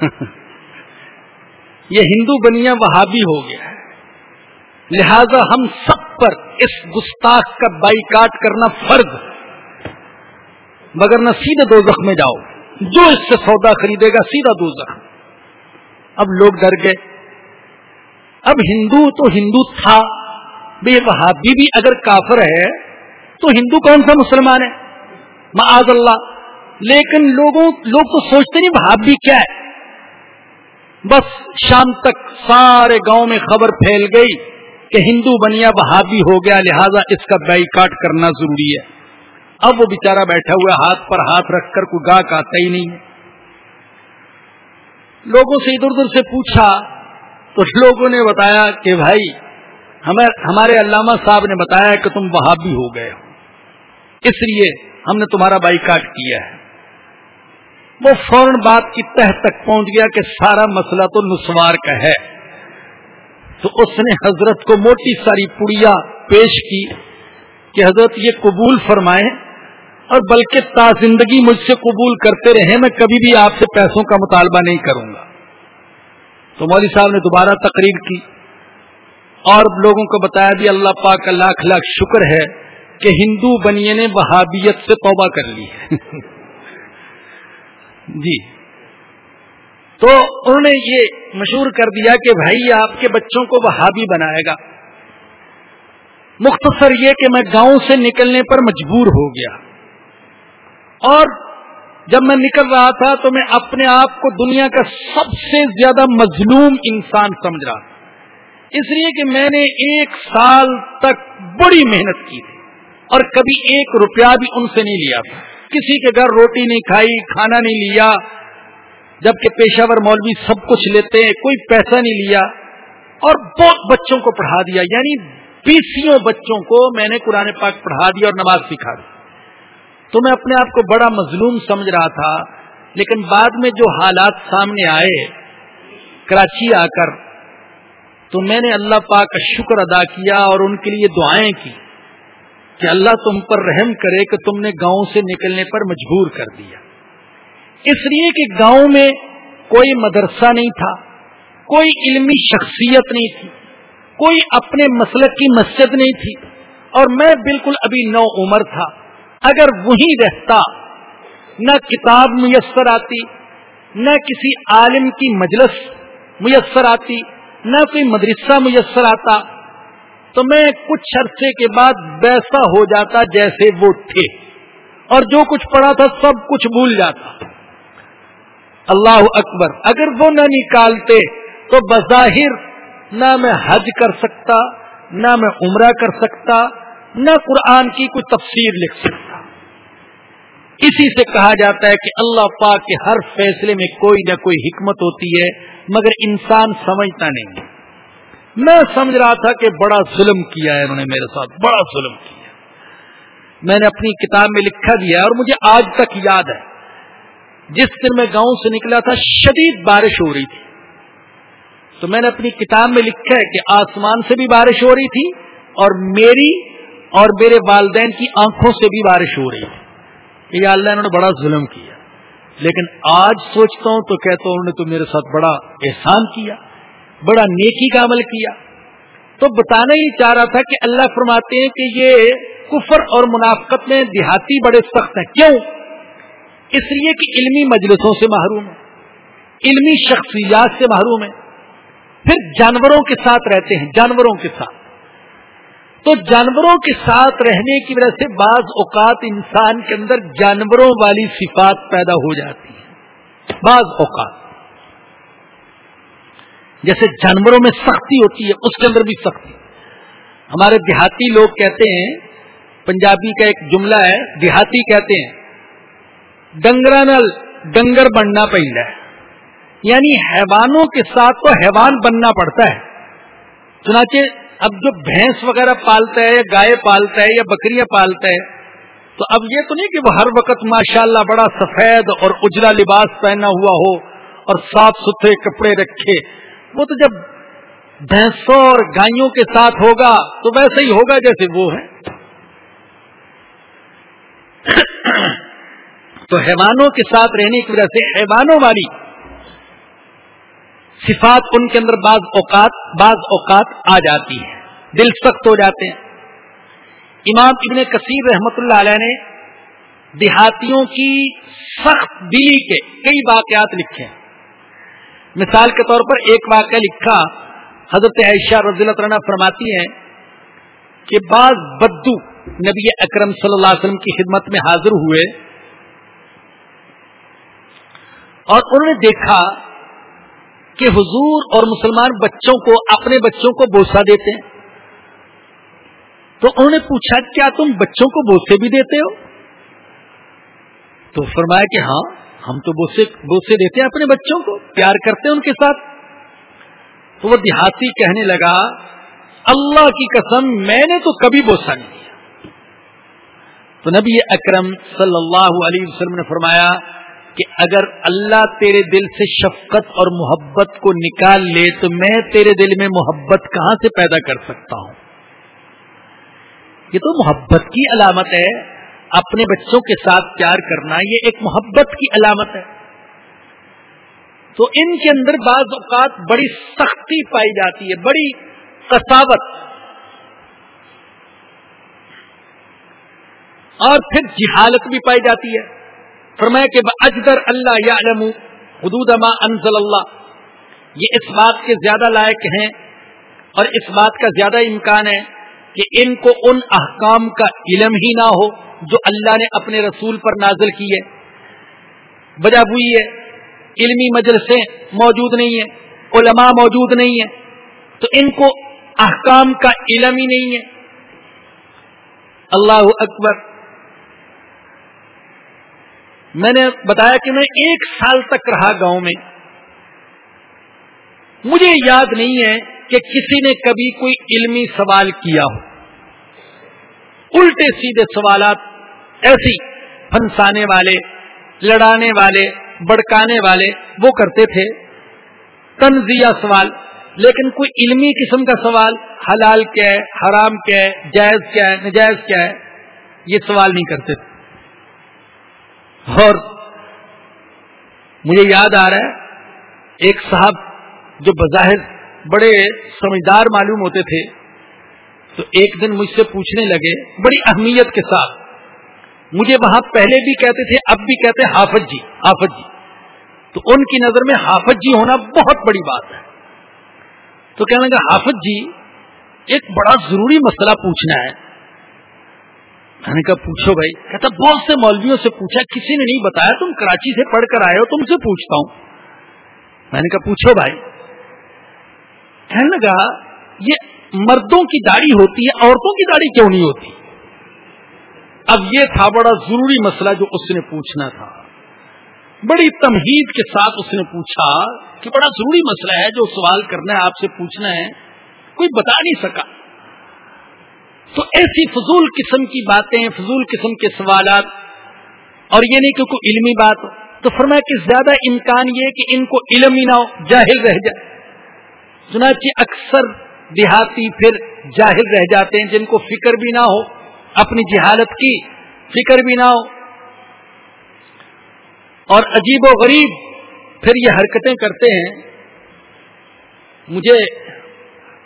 یہ ہندو بنیا وہابی ہو گیا۔ لہذا ہم سب پر اس گستاخ کا بائیکاٹ کرنا فرض مگر نہ سیدھے دو زخم میں جاؤ۔ جو اس سے سودا خریدے گا سیدھا دو زخم۔ اب لوگ ڈر گئے۔ اب ہندو تو ہندو تھا۔ بے وہابی بھی اگر کافر ہے تو ہندو کون سا مسلمان ہے؟ معاذ اللہ۔ لیکن لوگوں، لوگ تو سوچتے نہیں وہابی کیا ہے۔ بس شام تک سارے گاؤں میں خبر پھیل گئی کہ ہندو بنیا وہابی ہو گیا، لہذا اس کا بائی کاٹ کرنا ضروری ہے۔ اب وہ بےچارا بیٹھا ہوا ہاتھ پر ہاتھ رکھ کر کوئی گاہک آتا ہی نہیں ہے۔ لوگوں سے ادھر ادھر سے پوچھا تو لوگوں نے بتایا کہ بھائی ہمارے علامہ صاحب نے بتایا کہ تم وہاں بھی ہو گئے ہو۔ اس لیے ہم نے تمہارا بائی کاٹ کیا ہے۔ وہ فوراً بات کی تہ تک پہنچ گیا کہ سارا مسئلہ تو نسوار کا ہے۔ تو اس نے حضرت کو موٹی ساری پڑیا پیش کی کہ حضرت یہ قبول فرمائے اور بلکہ تا زندگی مجھ سے قبول کرتے رہے میں کبھی بھی آپ سے پیسوں کا مطالبہ نہیں کروں گا۔ تو مولوی صاحب نے دوبارہ تقریر کی اور لوگوں کو بتایا بھی اللہ پاک کا لاکھ لاکھ شکر ہے کہ ہندو بنیے نے وہابیت سے توبہ کر لی جی۔ تو انہوں نے یہ مشہور کر دیا کہ بھائی آپ کے بچوں کو وہابی بنائے گا۔ مختصر یہ کہ میں گاؤں سے نکلنے پر مجبور ہو گیا۔ اور جب میں نکل رہا تھا تو میں اپنے آپ کو دنیا کا سب سے زیادہ مظلوم انسان سمجھ رہا تھا۔ اس لیے کہ میں نے ایک سال تک بڑی محنت کی تھی اور کبھی ایک روپیہ بھی ان سے نہیں لیا تھا۔ کسی کے گھر روٹی نہیں کھائی، کھانا نہیں لیا، جبکہ پیشاور مولوی سب کچھ لیتے ہیں، کوئی پیسہ نہیں لیا اور بہت بچوں کو پڑھا دیا۔ یعنی بیسوں بچوں کو میں نے قرآن پاک پڑھا دیا اور نماز سکھا دی۔ تو میں اپنے آپ کو بڑا مظلوم سمجھ رہا تھا، لیکن بعد میں جو حالات سامنے آئے، کراچی آ کر، تو میں نے اللہ پاک کا شکر ادا کیا اور ان کے لیے دعائیں کی کہ اللہ تم پر رحم کرے کہ تم نے گاؤں سے نکلنے پر مجبور کر دیا۔ اس لیے کہ گاؤں میں کوئی مدرسہ نہیں تھا، کوئی علمی شخصیت نہیں تھی، کوئی اپنے مسلک کی مسجد نہیں تھی، اور میں بالکل ابھی نو عمر تھا۔ اگر وہی رہتا، نہ کتاب میسر آتی، نہ کسی عالم کی مجلس میسر آتی، نہ کوئی مدرسہ میسر آتا، تو میں کچھ عرصے کے بعد ویسا ہو جاتا جیسے وہ تھے۔ اور جو کچھ پڑھا تھا سب کچھ بھول جاتا۔ اللہ اکبر۔ اگر وہ نہ نکالتے تو بظاہر نہ میں حج کر سکتا، نہ میں عمرہ کر سکتا، نہ قرآن کی کوئی تفسیر لکھ سکتا۔ اسی سے کہا جاتا ہے کہ اللہ پاک کے ہر فیصلے میں کوئی نہ کوئی حکمت ہوتی ہے، مگر انسان سمجھتا نہیں۔ میں سمجھ رہا تھا کہ بڑا ظلم کیا ہے انہوں نے میرے ساتھ، بڑا ظلم کیا میں نے اپنی کتاب میں لکھا دیا اور مجھے آج تک یاد ہے۔ جس دن میں گاؤں سے نکلا تھا، شدید بارش ہو رہی تھی۔ تو میں نے اپنی کتاب میں لکھا ہے کہ آسمان سے بھی بارش ہو رہی تھی اور میری اور میرے والدین کی آنکھوں سے بھی بارش ہو رہی تھی۔ یہ اللہ انہوں نے بڑا ظلم کیا۔ لیکن آج سوچتا ہوں تو کہتا ہوں انہوں نے تو میرے ساتھ بڑا احسان کیا، بڑا نیکی کا عمل کیا۔ تو بتانا ہی چاہ رہا تھا کہ اللہ فرماتے ہیں کہ یہ کفر اور منافقت میں دیہاتی بڑے سخت ہیں۔ کیوں؟ اس لیے کہ علمی مجلسوں سے محروم ہے علمی شخصیات سے محروم ہے پھر جانوروں کے ساتھ رہتے ہیں، جانوروں کے ساتھ۔ تو جانوروں کے ساتھ رہنے کی وجہ سے بعض اوقات انسان کے اندر جانوروں والی صفات پیدا ہو جاتی ہے بعض اوقات۔ جیسے جانوروں میں سختی ہوتی ہے، اس کے اندر بھی سختی۔ ہمارے دیہاتی لوگ کہتے ہیں، پنجابی کا ایک جملہ ہے، دیہاتی کہتے ہیں، ڈنگرا نل ڈنگر بننا پہلا ہے۔ یعنی حیوانوں کے ساتھ تو حیوان بننا پڑتا ہے۔ چنانچہ اب جو بھینس وغیرہ پالتا ہے یا گائے پالتا ہے یا بکریاں پالتا ہے، تو اب یہ تو نہیں کہ وہ ہر وقت ماشاءاللہ بڑا سفید اور اجلا لباس پہنا ہوا ہو اور صاف ستھرے کپڑے رکھے۔ وہ تو جب بھینسوں اور گائیوں کے ساتھ ہوگا تو ویسے ہی ہوگا جیسے وہ ہے تو حیوانوں کے ساتھ رہنے کی وجہ سے حیوانوں والی صفات ان کے اندر بعض اوقات بعض اوقات آ جاتی ہے دل سخت ہو جاتے ہیں۔ امام ابن کثیر رحمت اللہ علیہ نے دیہاتیوں کی سخت دلی کے کئی واقعات لکھے مثال کے طور پر ایک واقعہ لکھا، حضرت عائشہ رضی اللہ عنہ فرماتی ہیں کہ بعض بدو نبی اکرم صلی اللہ علیہ وسلم کی خدمت میں حاضر ہوئے اور انہوں نے دیکھا کہ حضور اور مسلمان بچوں کو، اپنے بچوں کو بوسا دیتے ہیں۔ تو انہوں نے پوچھا، کیا تم بچوں کو بوسے بھی دیتے ہو؟ تو فرمایا کہ ہاں ہم تو بوسے بوسے دیتے ہیں اپنے بچوں کو، پیار کرتے ہیں ان کے ساتھ۔ تو وہ دیہاتی کہنے لگا، اللہ کی قسم، میں نے تو کبھی بوسا نہیں دیا تو نبی اکرم صلی اللہ علیہ وسلم نے فرمایا کہ اگر اللہ تیرے دل سے شفقت اور محبت کو نکال لے تو میں تیرے دل میں محبت کہاں سے پیدا کر سکتا ہوں؟ یہ تو محبت کی علامت ہے۔ اپنے بچوں کے ساتھ پیار کرنا یہ ایک محبت کی علامت ہے۔ تو ان کے اندر بعض اوقات بڑی سختی پائی جاتی ہے، بڑی کساوت اور پھر جہالت بھی پائی جاتی ہے۔ فرمایا کہ اجدر اللہ یا حدود ما انزل اللہ۔ یہ اس بات کے زیادہ لائق ہیں اور اس بات کا زیادہ امکان ہے کہ ان کو ان احکام کا علم ہی نہ ہو جو اللہ نے اپنے رسول پر نازل کی ہے بجا ہوئی ہے، علمی مجلسیں موجود نہیں ہیں، علماء موجود نہیں ہیں، تو ان کو احکام کا علم ہی نہیں ہے۔ اللہ اکبر۔ میں نے بتایا کہ میں ایک سال تک رہا گاؤں میں۔ مجھے یاد نہیں ہے کہ کسی نے کبھی کوئی علمی سوال کیا ہو۔ الٹے سیدھے سوالات، ایسی پھنسانے والے، لڑانے والے، بڑکانے والے، وہ کرتے تھے۔ تنزیہ سوال، لیکن کوئی علمی قسم کا سوال، حلال کیا ہے، حرام کیا ہے، جائز کیا ہے، نجائز کیا ہے، یہ سوال نہیں کرتے تھے۔ اور مجھے یاد آ رہا ہے، ایک صاحب جو بظاہر بڑے سمجھدار معلوم ہوتے تھے، تو ایک دن مجھ سے پوچھنے لگے، بڑی اہمیت کے ساتھ۔ مجھے وہاں پہلے بھی کہتے تھے، اب بھی کہتے حافظ جی حافظ جی۔ تو ان کی نظر میں حافظ جی ہونا بہت بڑی بات ہے۔ تو کہنے لگا، حافظ جی ایک بڑا ضروری مسئلہ پوچھنا ہے۔ میں نے کہا، پوچھو بھائی. کہتا بہت سے مولویوں سے پوچھا کسی نے نہیں بتایا، تم کراچی سے پڑھ کر آئے ہو، تم سے پوچھتا ہوں. میں نے کہا، پوچھو بھائی. کہنے لگا، یہ مردوں کی داڑھی ہوتی ہے، عورتوں کی داڑھی کیوں نہیں ہوتی? اب یہ تھا بڑا ضروری مسئلہ جو اس نے پوچھنا تھا۔ بڑی تمہید کے ساتھ اس نے پوچھا کہ بڑا ضروری مسئلہ ہے جو سوال کرنا ہے، آپ سے پوچھنا ہے، کوئی بتا نہیں سکا۔ تو ایسی فضول قسم کی باتیں، فضول قسم کے سوالات، اور یہ نہیں کہ کوئی علمی بات تو فرمایا کہ زیادہ امکان یہ کہ ان کو علم ہی نہ ہو، جاہل رہ جائے۔ چنانچہ اکثر دیہاتی پھر جاہل رہ جاتے ہیں، جن کو فکر بھی نہ ہو، اپنی جہالت کی فکر بھی نہ ہو۔ اور عجیب و غریب پھر یہ حرکتیں کرتے ہیں۔ مجھے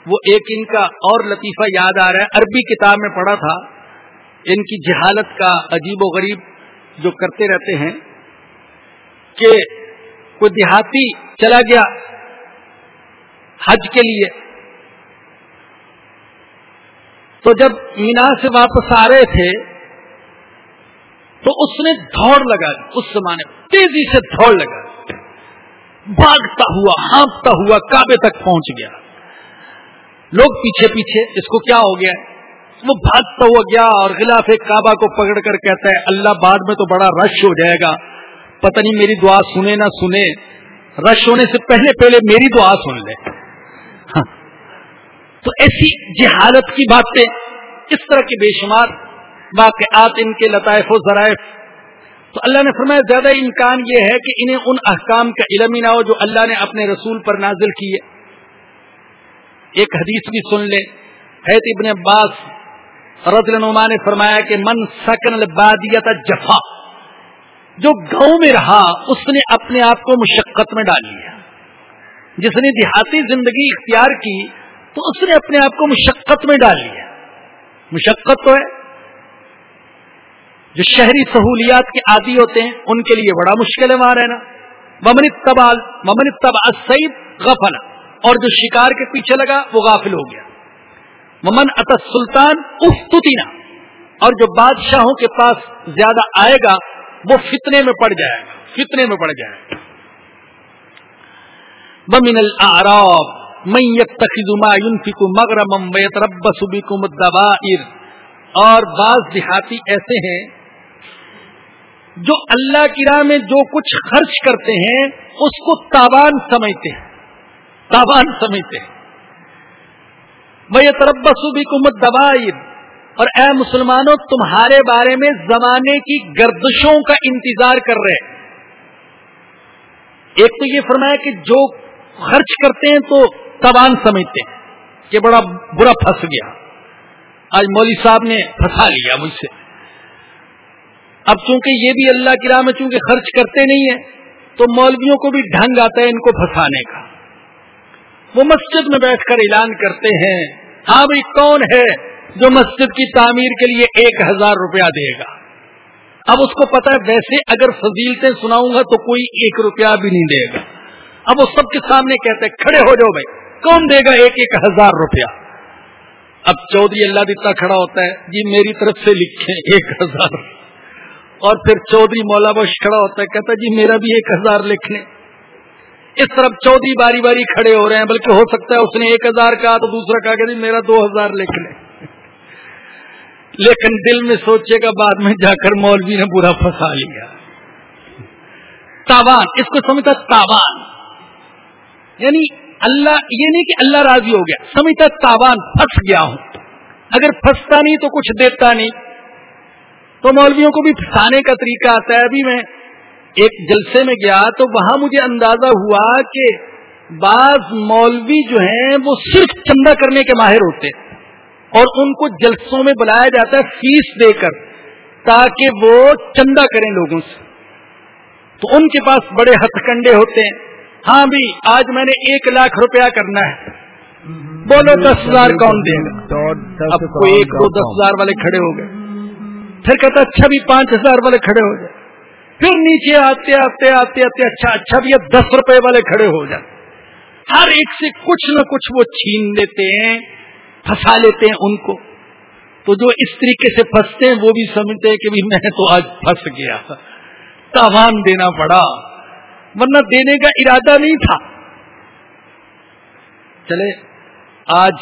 وہ ایک ان کا اور لطیفہ یاد آ رہا ہے، عربی کتاب میں پڑھا تھا۔ ان کی جہالت کا عجیب و غریب جو کرتے رہتے ہیں کہ کوئی دیہاتی چلا گیا حج کے لیے۔ تو جب مینا سے واپس آ رہے تھے، تو اس نے دوڑ لگا اس زمانے تیزی سے دوڑ لگا بھاگتا ہوا، ہانپتا ہوا کعبے تک پہنچ گیا۔ لوگ پیچھے پیچھے، اس کو کیا ہو گیا؟ وہ بھاگتا ہوا گیا اور خلاف کعبہ کو پکڑ کر کہتا ہے، اللہ بعد میں تو بڑا رش ہو جائے گا۔ پتہ نہیں میری دعا سنے نہ سنے۔ رش ہونے سے پہلے پہلے میری دعا سن لے۔ ہاں۔ تو ایسی جہالت کی باتیں اس طرح کے بے شمار واقعات ان کے لطائف و ذرائف۔ تو اللہ نے فرمایا، زیادہ امکان یہ ہے کہ انہیں ان احکام کا علم ہی نہ ہو جو اللہ نے اپنے رسول پر نازل کیے۔ ایک حدیث بھی سن لے۔ حید ابن عباس رضی نما نے فرمایا کہ من سکن البادیت جفا، جو گاؤں میں رہا، اس نے اپنے آپ کو مشقت میں ڈال لیا۔ جس نے دیہاتی زندگی اختیار کی، تو اس نے اپنے آپ کو مشقت میں ڈال لیا۔ مشقت تو ہے۔ جو شہری سہولیات کے عادی ہوتے ہیں، ان کے لیے بڑا مشکل ہے وہاں رہنا۔ ممن تبال ممن تبا سعید غفلا۔ اور جو شکار کے پیچھے لگا وہ غافل ہو گیا۔ ممن ات سلطان افتینا اور جو بادشاہوں کے پاس زیادہ آئے گا، وہ فتنے میں پڑ جائے گا۔ فتنے میں پڑ جائے گا۔ بمن الاعراب من يتخذ ما ينفق مغرما ويتربص بكم الدوائر اور بعض دیہاتی ایسے ہیں جو اللہ کی راہ میں جو کچھ خرچ کرتے ہیں، اس کو تاوان سمجھتے ہیں۔ تاوان سمجھتے میں یہ تربسو بھی کمت اور اے مسلمانوں، تمہارے بارے میں زمانے کی گردشوں کا انتظار کر رہے ایک تو یہ فرمایا کہ جو خرچ کرتے ہیں تو تبان سمجھتے ہیں کہ بڑا برا پھنس گیا۔ آج مولوی صاحب نے پھنسا لیا مجھ سے۔ اب چونکہ یہ بھی اللہ کی راہ میں چونکہ خرچ کرتے نہیں ہیں، تو مولویوں کو بھی ڈھنگ آتا ہے ان کو پھنسانے کا۔ وہ مسجد میں بیٹھ کر اعلان کرتے ہیں ہاں بھائی کون ہے جو مسجد کی تعمیر کے لیے ایک ہزار روپیہ دے گا؟ اب اس کو پتا ہے، ویسے اگر فضیلتیں سناؤں گا تو کوئی ایک روپیہ بھی نہیں دے گا۔ اب وہ سب کے سامنے کہتے ہیں، کھڑے ہو جاؤ بھائی کون دے گا ایک ایک ہزار روپیہ؟ اب چودھری اللہ دتا کھڑا ہوتا ہے جی میری طرف سے لکھے ایک ہزار۔ اور پھر چودھری مولا بخش کھڑا ہوتا ہے، کہتا ہے جی میرا بھی ایک ہزار لکھ لیں۔ اس طرف چودھری باری باری کھڑے ہو رہے ہیں، بلکہ ہو سکتا ہے اس نے ایک ہزار کہا تو دوسرا کہا کہ میرا دو ہزار لکھ لیں لیکن دل میں سوچے گا بعد میں جا کر مولوی نے برا پھنسا لیا۔ تاوان، اس کو سمجھتا تاوان۔ یعنی اللہ یہ نہیں کہ اللہ راضی ہو گیا۔ سمجھتا تاوان، پھنس گیا ہوں۔ اگر پھنستا نہیں تو کچھ دیتا نہیں۔ تو مولویوں کو بھی پھنسانے کا طریقہ آتا ہے۔ ابھی میں ایک جلسے میں گیا تو وہاں مجھے اندازہ ہوا کہ بعض مولوی جو ہیں وہ صرف چندہ کرنے کے ماہر ہوتے اور ان کو جلسوں میں بلایا جاتا ہے فیس دے کر تاکہ وہ چندہ کریں لوگوں سے۔ تو ان کے پاس بڑے ہتھ کنڈے ہوتے ہیں۔ ہاں بھی، آج میں نے ایک لاکھ روپیہ کرنا ہے۔ بولو دس ہزار کون دے گا؟ اب کو ایک دو دس ہزار والے کھڑے ہو گئے۔ پھر کہتا اچھا بھی پانچ ہزار والے کھڑے ہو جائے۔ پھر نیچے آتے آتے آتے آتے اچھا اچھا بھی اب دس روپے والے کھڑے ہو جائے ہر ایک سے کچھ نہ کچھ وہ چھین لیتے ہیں، پھنسا لیتے ہیں ان کو۔ تو جو اس طریقے سے پھنستے ہیں، وہ بھی سمجھتے ہیں کہ میں تو آج پھنس گیا۔ تاوان دینا پڑا ورنہ دینے کا ارادہ نہیں تھا۔ چلے، آج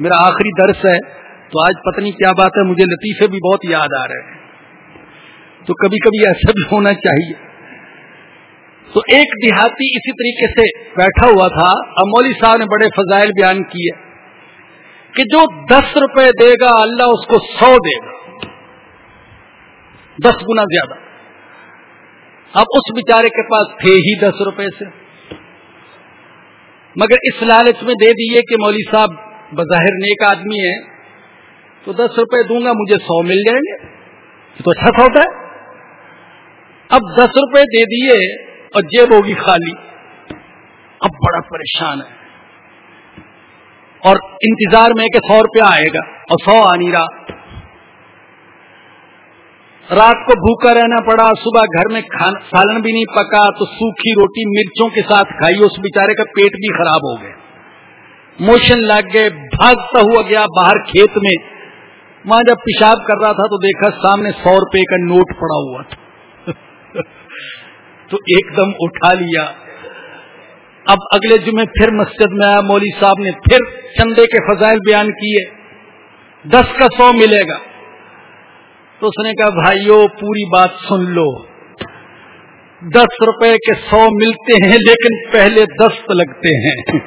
میرا آخری درس ہے، تو آج پتنی کیا بات ہے، مجھے لطیفے بھی بہت یاد آ رہے ہیں۔ تو کبھی کبھی ایسا بھی ہونا چاہیے۔ تو ایک دیہاتی اسی طریقے سے بیٹھا ہوا تھا۔ امولی صاحب نے بڑے فضائل بیان کیے کہ جو دس روپے دے گا، اللہ اس کو سو دے گا۔ دس گنا زیادہ۔ اب اس بیچارے کے پاس تھے ہی دس روپے سے۔ مگر اس لالچ میں دے دیے کہ مولوی صاحب بظاہر نیک آدمی ہے تو دس روپے دوں گا، مجھے سو مل جائیں گے۔ تو اچھا ہوتا ہے۔ اب دس روپے دے دیے اور جیب ہوگی خالی۔ اب بڑا پریشان ہے۔ اور انتظار میں کہ سو روپیہ آئے گا اور سو آنی رہا۔ رات کو بھوکا رہنا پڑا، صبح گھر میں سالن بھی نہیں پکا، تو سوکھی روٹی مرچوں کے ساتھ کھائی، اس بیچارے کا پیٹ بھی خراب ہو گیا۔ موشن لگ گئے، بھاگتا ہوا گیا باہر کھیت میں۔ وہاں جب پیشاب کر رہا تھا تو دیکھا سامنے سو روپے کا نوٹ پڑا ہوا تھا۔ تو ایک دم اٹھا لیا۔ اب اگلے جمعے پھر مسجد میں آیا، مولوی صاحب نے پھر چندے کے فضائل بیان کیے۔ دس کا سو ملے گا۔ تو اس نے کہا، بھائیو، پوری بات سن لو۔ دس روپے کے سو ملتے ہیں، لیکن پہلے دست لگتے ہیں۔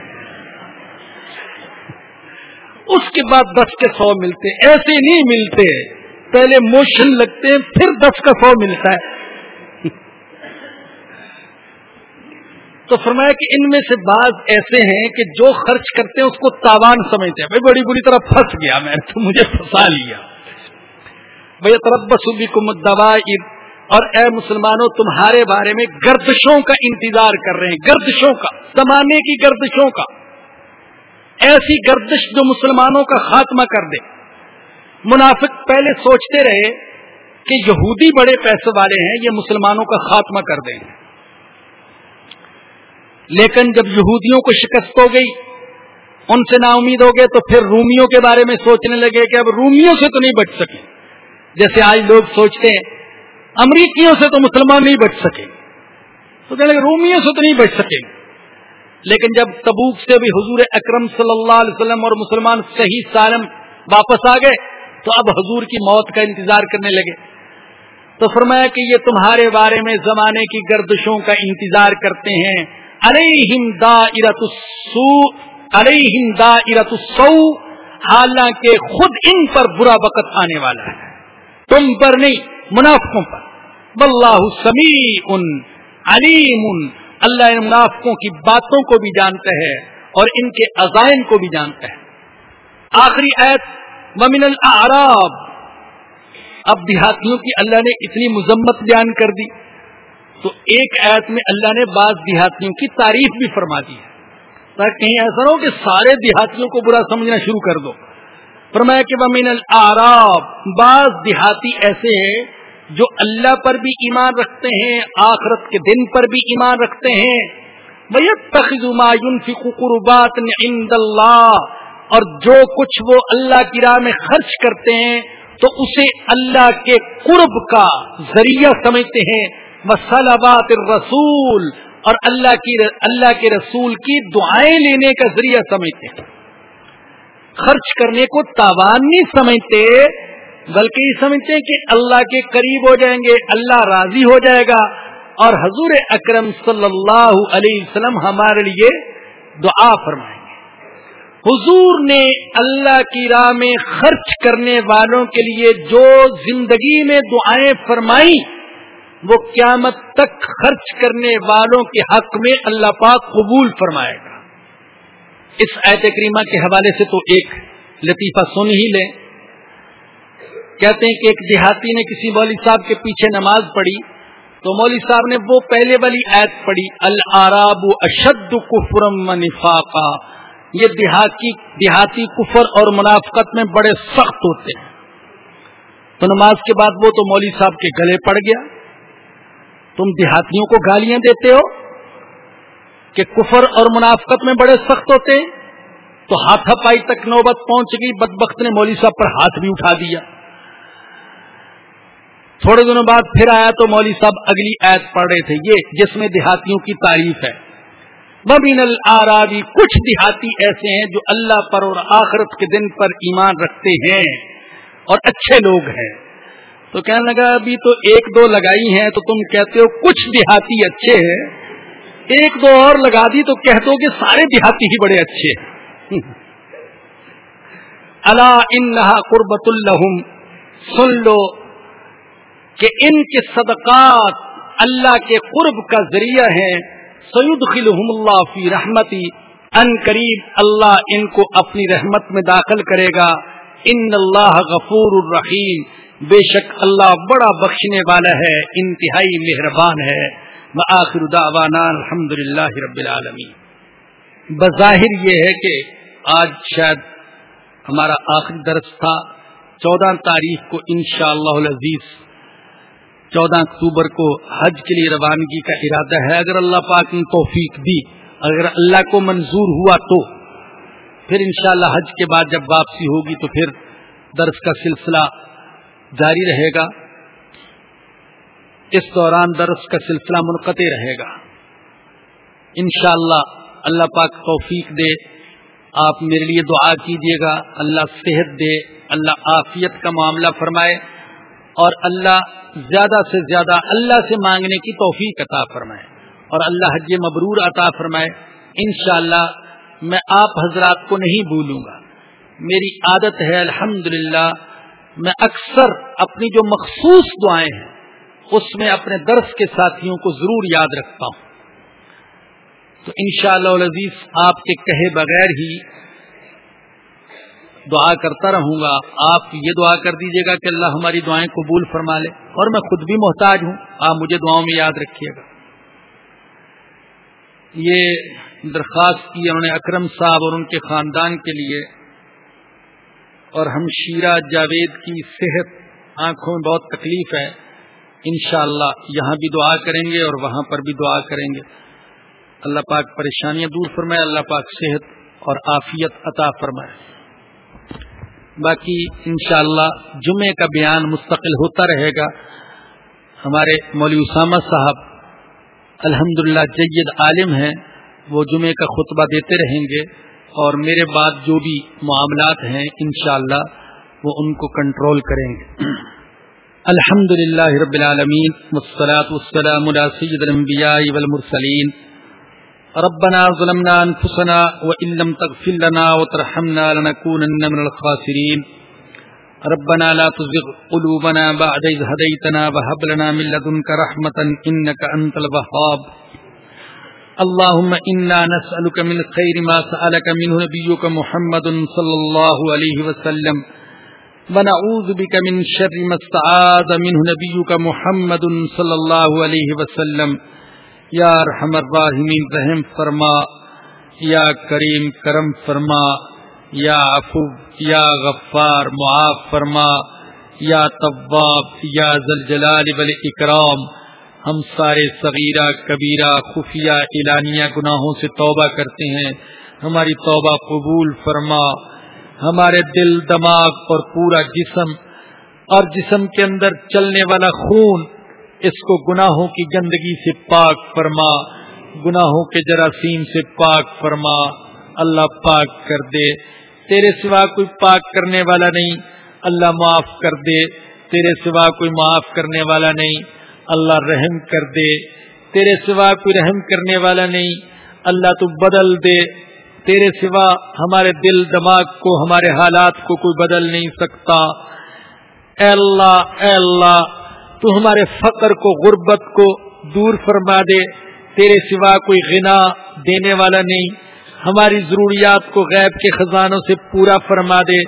اس کے بعد دس کے سو ملتے، ایسے نہیں ملتے۔ پہلے موشن لگتے ہیں، پھر دس کا سو ملتا ہے۔ تو فرمایا کہ ان میں سے بعض ایسے ہیں کہ جو خرچ کرتے ہیں اس کو تاوان سمجھتے ہیں۔ بھائی بڑی بری طرح پھنس گیا میں، تو مجھے پھنسا لیا۔ بھائی ترب کو اور اے مسلمانوں، تمہارے بارے میں گردشوں کا انتظار کر رہے ہیں۔ گردشوں کا، زمانے کی گردشوں کا۔ ایسی گردش جو مسلمانوں کا خاتمہ کر دے۔ منافق پہلے سوچتے رہے کہ یہودی بڑے پیسے والے ہیں، یہ مسلمانوں کا خاتمہ کر دیں لیکن جب یہودیوں کو شکست ہو گئی، ان سے نا امید ہو گئے تو پھر رومیوں کے بارے میں سوچنے لگے کہ اب رومیوں سے تو نہیں بچ سکے۔ جیسے آج لوگ سوچتے ہیں، امریکیوں سے تو مسلمان نہیں بچ سکے۔ تو کہنے لگے، رومیوں سے تو نہیں بچ سکے۔ لیکن جب تبوک سے بھی حضور اکرم صلی اللہ علیہ وسلم اور مسلمان صحیح سالم واپس آ گئے، تو اب حضور کی موت کا انتظار کرنے لگے۔ تو فرمایا کہ یہ تمہارے بارے میں زمانے کی گردشوں کا انتظار کرتے ہیں۔ علیہم دا ارت علیہم دا ارت حالانکہ خود ان پر برا وقت آنے والا ہے۔ تم پر نہیں، منافقوں پر۔ واللہ سمیع علیم اللہ ان منافقوں کی باتوں کو بھی جانتا ہے اور ان کے عزائم کو بھی جانتا ہے۔ آخری ایت ممن الاعراب اب دیہاتیوں کی اللہ نے اتنی مذمت بیان کر دی۔ تو ایک ایت میں اللہ نے بعض دیہاتیوں کی تعریف بھی فرما دی ہے۔ تاکہ کہیں ایسا ہو کہ سارے دیہاتیوں کو برا سمجھنا شروع کر دو۔ فرمایا کہ ومن الاعراب بعض دیہاتی ایسے ہیں جو اللہ پر بھی ایمان رکھتے ہیں، آخرت کے دن پر بھی ایمان رکھتے ہیں۔ قربات عند اللہ اور جو کچھ وہ اللہ کی راہ میں خرچ کرتے ہیں، تو اسے اللہ کے قرب کا ذریعہ سمجھتے ہیں۔ مسلبات رسول اور اللہ کی اللہ کے رسول کی دعائیں لینے کا ذریعہ سمجھتے ہیں۔ خرچ کرنے کو تاوان نہیں سمجھتے، بلکہ یہ سمجھتے ہیں کہ اللہ کے قریب ہو جائیں گے، اللہ راضی ہو جائے گا۔ اور حضور اکرم صلی اللہ علیہ وسلم ہمارے لیے دعا فرمائیں گے۔ حضور نے اللہ کی راہ میں خرچ کرنے والوں کے لیے جو زندگی میں دعائیں فرمائی وہ قیامت تک خرچ کرنے والوں کے حق میں اللہ پاک قبول فرمائے گا۔ اس ایت کریمہ کے حوالے سے تو ایک لطیفہ سن ہی لیں۔ کہتے ہیں کہ ایک دیہاتی نے کسی مولوی صاحب کے پیچھے نماز پڑھی۔ تو مولوی صاحب نے وہ پہلے والی ایت پڑھی الراب اشد کفرم نفاقا۔ یہ دیہاتی دیہاتی کفر اور منافقت میں بڑے سخت ہوتے ہیں۔ تو نماز کے بعد وہ تو مولوی صاحب کے گلے پڑ گیا۔ تم دیہاتیوں کو گالیاں دیتے ہو کہ کفر اور منافقت میں بڑے سخت ہوتے، تو ہاتھ پائی تک نوبت پہنچ گئی، بدبخت نے مولوی صاحب پر ہاتھ بھی اٹھا دیا۔ تھوڑے دنوں بعد پھر آیا تو مولوی صاحب اگلی ایت پڑھ رہے تھے، یہ جس میں دیہاتیوں کی تعریف ہے۔ ببین الرابی کچھ دیہاتی ایسے ہیں جو اللہ پر اور آخرت کے دن پر ایمان رکھتے ہیں اور اچھے لوگ ہیں۔ تو کہنے لگا، ابھی تو ایک دو لگائی ہیں تو تم کہتے ہو کچھ دیہاتی اچھے ہیں۔ ایک دو اور لگا دی تو کہتے ہو کہ سارے دیہاتی ہی بڑے اچھے ہیں۔ اللہ ان قربت الحم سن لو کہ ان کے صدقات اللہ کے قرب کا ذریعہ ہے سعود خلحم اللہ فی رحمتی۔ ان قریب اللہ ان کو اپنی رحمت میں داخل کرے گا۔ ان اللہ غفور الرحیم۔ بے شک اللہ بڑا بخشنے والا ہے، انتہائی مہربان ہے۔ بآخر دعوانا الحمد رب العالمین۔ بظاہر یہ ہے کہ آج شاید ہمارا آخری درس تھا۔ چودہ تاریخ کو انشاءاللہ العزیز، چودہ اکتوبر کو حج کے لیے روانگی کا ارادہ ہے۔ اگر اللہ پاک نے توفیق دی، اگر اللہ کو منظور ہوا تو۔ پھر انشاءاللہ حج کے بعد جب واپسی ہوگی تو پھر درس کا سلسلہ جاری رہے گا، اس دوران درس کا سلسلہ منقطع رہے گا۔ انشاءاللہ، اللہ اللہ پاک توفیق دے، آپ میرے لیے دعا کیجیے گا، اللہ صحت دے، اللہ عافیت کا معاملہ فرمائے، اور اللہ زیادہ سے زیادہ اللہ سے مانگنے کی توفیق عطا فرمائے، اور اللہ حج مبرور عطا فرمائے۔ انشاءاللہ، میں آپ حضرات کو نہیں بھولوں گا۔ میری عادت ہے، الحمدللہ میں اکثر اپنی جو مخصوص دعائیں ہیں، اس میں اپنے درس کے ساتھیوں کو ضرور یاد رکھتا ہوں۔ تو انشاءاللہ شاء عزیز آپ کے کہے بغیر ہی دعا کرتا رہوں گا۔ آپ یہ دعا کر دیجیے گا کہ اللہ ہماری دعائیں قبول فرما لے۔ اور میں خود بھی محتاج ہوں۔ آپ مجھے دعاؤں میں یاد رکھیے گا۔ یہ درخواست کی انہوں نے اکرم صاحب اور ان کے خاندان کے لیے اور ہم شیرہ جاوید کی صحت آنکھوں میں بہت تکلیف ہے۔ انشاءاللہ یہاں بھی دعا کریں گے اور وہاں پر بھی دعا کریں گے۔ اللہ پاک پریشانیاں دور فرمائے، اللہ پاک صحت اور عافیت عطا فرمائے۔ باقی انشاءاللہ جمعے کا بیان مستقل ہوتا رہے گا۔ ہمارے مولوی اسامہ صاحب الحمدللہ جید عالم ہیں، وہ جمعے کا خطبہ دیتے رہیں گے۔ اور میرے بعد جو بھی معاملات ہیں، انشاءاللہ وہ ان کو کنٹرول کریں گے۔ الحمد للہ رب العالمین، والصلاة والسلام على سید الانبیاء والمرسلین۔ ربنا ظلمنا انفسنا وإن لم تغفر لنا وترحمنا لنكونن من الخاسرين ربنا لا تزغ قلوبنا بعد إذ هديتنا وهب لنا من لدنك رحمة إنك أنت الوهاب۔ اللهم إنا نسألك من خير ما سألك منه نبيك محمد صلى الله عليه وسلم ونعوذ بك من شر ما استعاذ منه نبيك محمد صلى الله عليه وسلم یا رحم الراحمین، رحم فرما، یا کریم، کرم فرما، یا عفو، یا غفار، معاف فرما، یا طواب یا ذلجلال والاکرام ہم سارے صغیرہ، کبیرہ، خفیہ، اعلانیہ گناہوں سے توبہ کرتے ہیں۔ ہماری توبہ قبول فرما۔ ہمارے دل، دماغ اور پورا جسم اور جسم کے اندر چلنے والا خون، اس کو گناہوں کی گندگی سے پاک فرما۔ گناہوں کے جراثیم سے پاک فرما۔ اللہ پاک کر دے۔ تیرے سوا کوئی پاک کرنے والا نہیں۔ اللہ معاف کر دے۔ تیرے سوا کوئی معاف کرنے والا نہیں۔ اللہ رحم کر دے، تیرے سوا کوئی رحم کرنے والا نہیں۔ اللہ تو بدل دے، تیرے سوا ہمارے دل دماغ کو، ہمارے حالات کو کوئی بدل نہیں سکتا۔ اے اللہ اے اللہ، تو ہمارے فقر کو، غربت کو دور فرما دے۔ تیرے سوا کوئی غنا دینے والا نہیں۔ ہماری ضروریات کو غیب کے خزانوں سے پورا فرما دے۔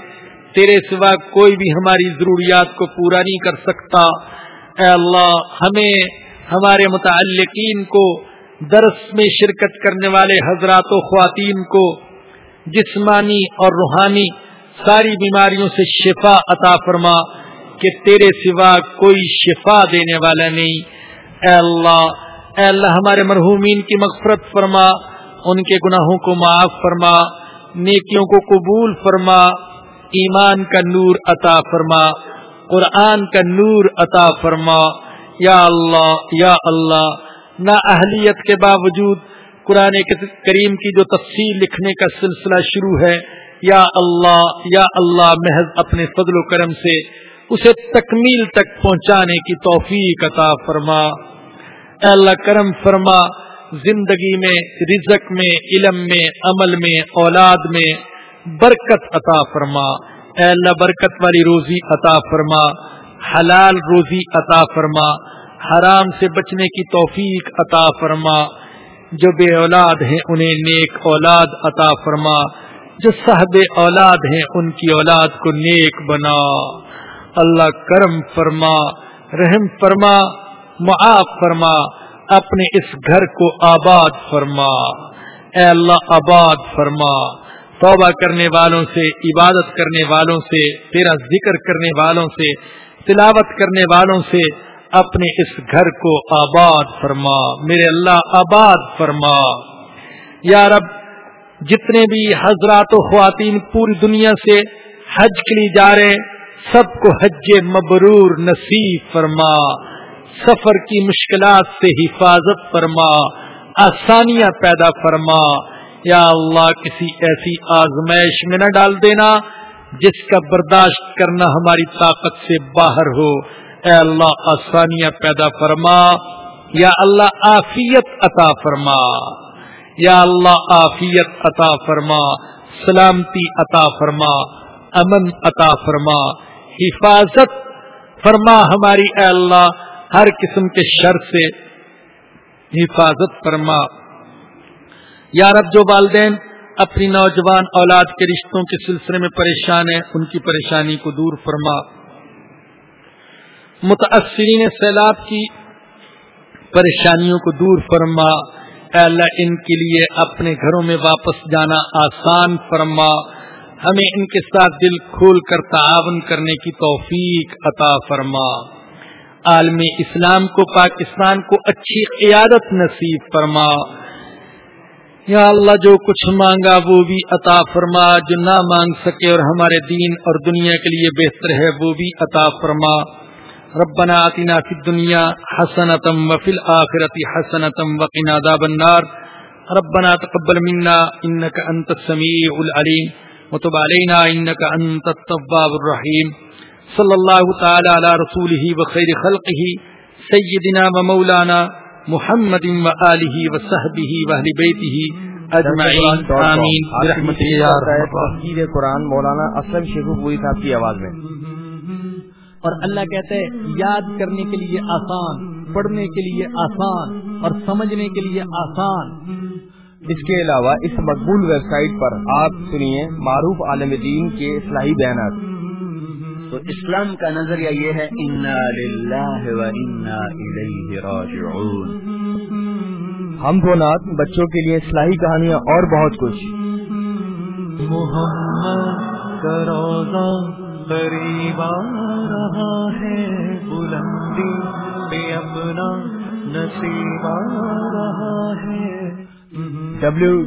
تیرے سوا کوئی بھی ہماری ضروریات کو پورا نہیں کر سکتا۔ اے اللہ، ہمیں، ہمارے متعلقین کو، درس میں شرکت کرنے والے حضرات و خواتین کو، جسمانی اور روحانی ساری بیماریوں سے شفا عطا فرما کہ تیرے سوا کوئی شفا دینے والا نہیں۔ اے اللہ اے اللہ، ہمارے مرحومین کی مغفرت فرما، ان کے گناہوں کو معاف فرما، نیکیوں کو قبول فرما، ایمان کا نور عطا فرما۔ قرآن کا نور عطا فرما۔ یا اللہ یا اللہ نہ اہلیت کے باوجود قرآن کریم کی جو تفصیل لکھنے کا سلسلہ شروع ہے، یا اللہ یا اللہ، محض اپنے فضل و کرم سے اسے تکمیل تک پہنچانے کی توفیق عطا فرما۔ اے اللہ کرم فرما، زندگی میں، رزق میں، علم میں، عمل میں، اولاد میں برکت عطا فرما۔ اے اللہ برکت والی روزی عطا فرما، حلال روزی عطا فرما، حرام سے بچنے کی توفیق عطا فرما، جو بے اولاد ہیں انہیں نیک اولاد عطا فرما، جو صاحب اولاد ہیں ان کی اولاد کو نیک بنا۔ اللہ کرم فرما، رحم فرما، معاف فرما، اپنے اس گھر کو آباد فرما۔ اے اللہ آباد فرما۔ توبہ کرنے والوں سے، عبادت کرنے والوں سے، تیرا ذکر کرنے والوں سے، تلاوت کرنے والوں سے اپنے اس گھر کو آباد فرما۔ میرے اللہ آباد فرما۔ یا رب، جتنے بھی حضرات و خواتین پوری دنیا سے حج کے لیے جا رہے سب کو حج مبرور نصیب فرما۔ سفر کی مشکلات سے حفاظت فرما۔ آسانیاں پیدا فرما۔ یا اللہ کسی ایسی آزمائش میں نہ ڈال دینا جس کا برداشت کرنا ہماری طاقت سے باہر ہو۔ اے اللہ، آسانیاں پیدا فرما۔ یا اللہ آفیت عطا فرما۔ یا اللہ آفیت عطا فرما۔ سلامتی عطا فرما۔ امن عطا فرما۔ حفاظت فرما ہماری، اے اللہ، ہر قسم کے شر سے حفاظت فرما۔ یا رب جو والدین اپنی نوجوان اولاد کے رشتوں کے سلسلے میں پریشان ہیں، ان کی پریشانی کو دور فرما۔ متاثرین سیلاب کی پریشانیوں کو دور فرما۔ اے اللہ، ان کے لیے اپنے گھروں میں واپس جانا آسان فرما۔ ہمیں ان کے ساتھ دل کھول کر تعاون کرنے کی توفیق عطا فرما۔ عالم اسلام کو، پاکستان کو اچھی قیادت نصیب فرما۔ یا اللہ جو کچھ مانگا وہ بھی عطا فرما، جو نہ مانگ سکے اور ہمارے دین اور دنیا کے لیے بہتر ہے وہ بھی عطا فرما۔ ربنا آتنا فی الدنیا حسنتم وفی الآخرت حسنتم وقنا عذاب النار۔ ربنا تقبل منا انك انت السميع العليم وتب علينا انك انت التواب الرحيم صلى الله تعالى على رسوله وخير خلقه سيدنا ومولانا محمد و علیہ و صحبی وحلی بیتی قرآن مولانا اسلم شیخو پوری صاحب کی آواز میں. اور اللہ کہتے ہیں یاد کرنے کے لیے آسان پڑھنے کے لیے آسان اور سمجھنے کے لیے آسان. اس کے علاوہ اس مقبول ویب سائٹ پر آپ سنیے معروف عالم دین کے اصلاحی بیانات. تو اسلام کا نظریہ یہ ہے انا للہ و انا الیہ راجعون ہم کو نات بچوں کے لیے اصلاحی کہانیاں اور بہت کچھ۔ محمد کا روزہ قریب آ رہا ہے بلندی پہ اپنا نصیب آ رہا ہے۔ ڈبلو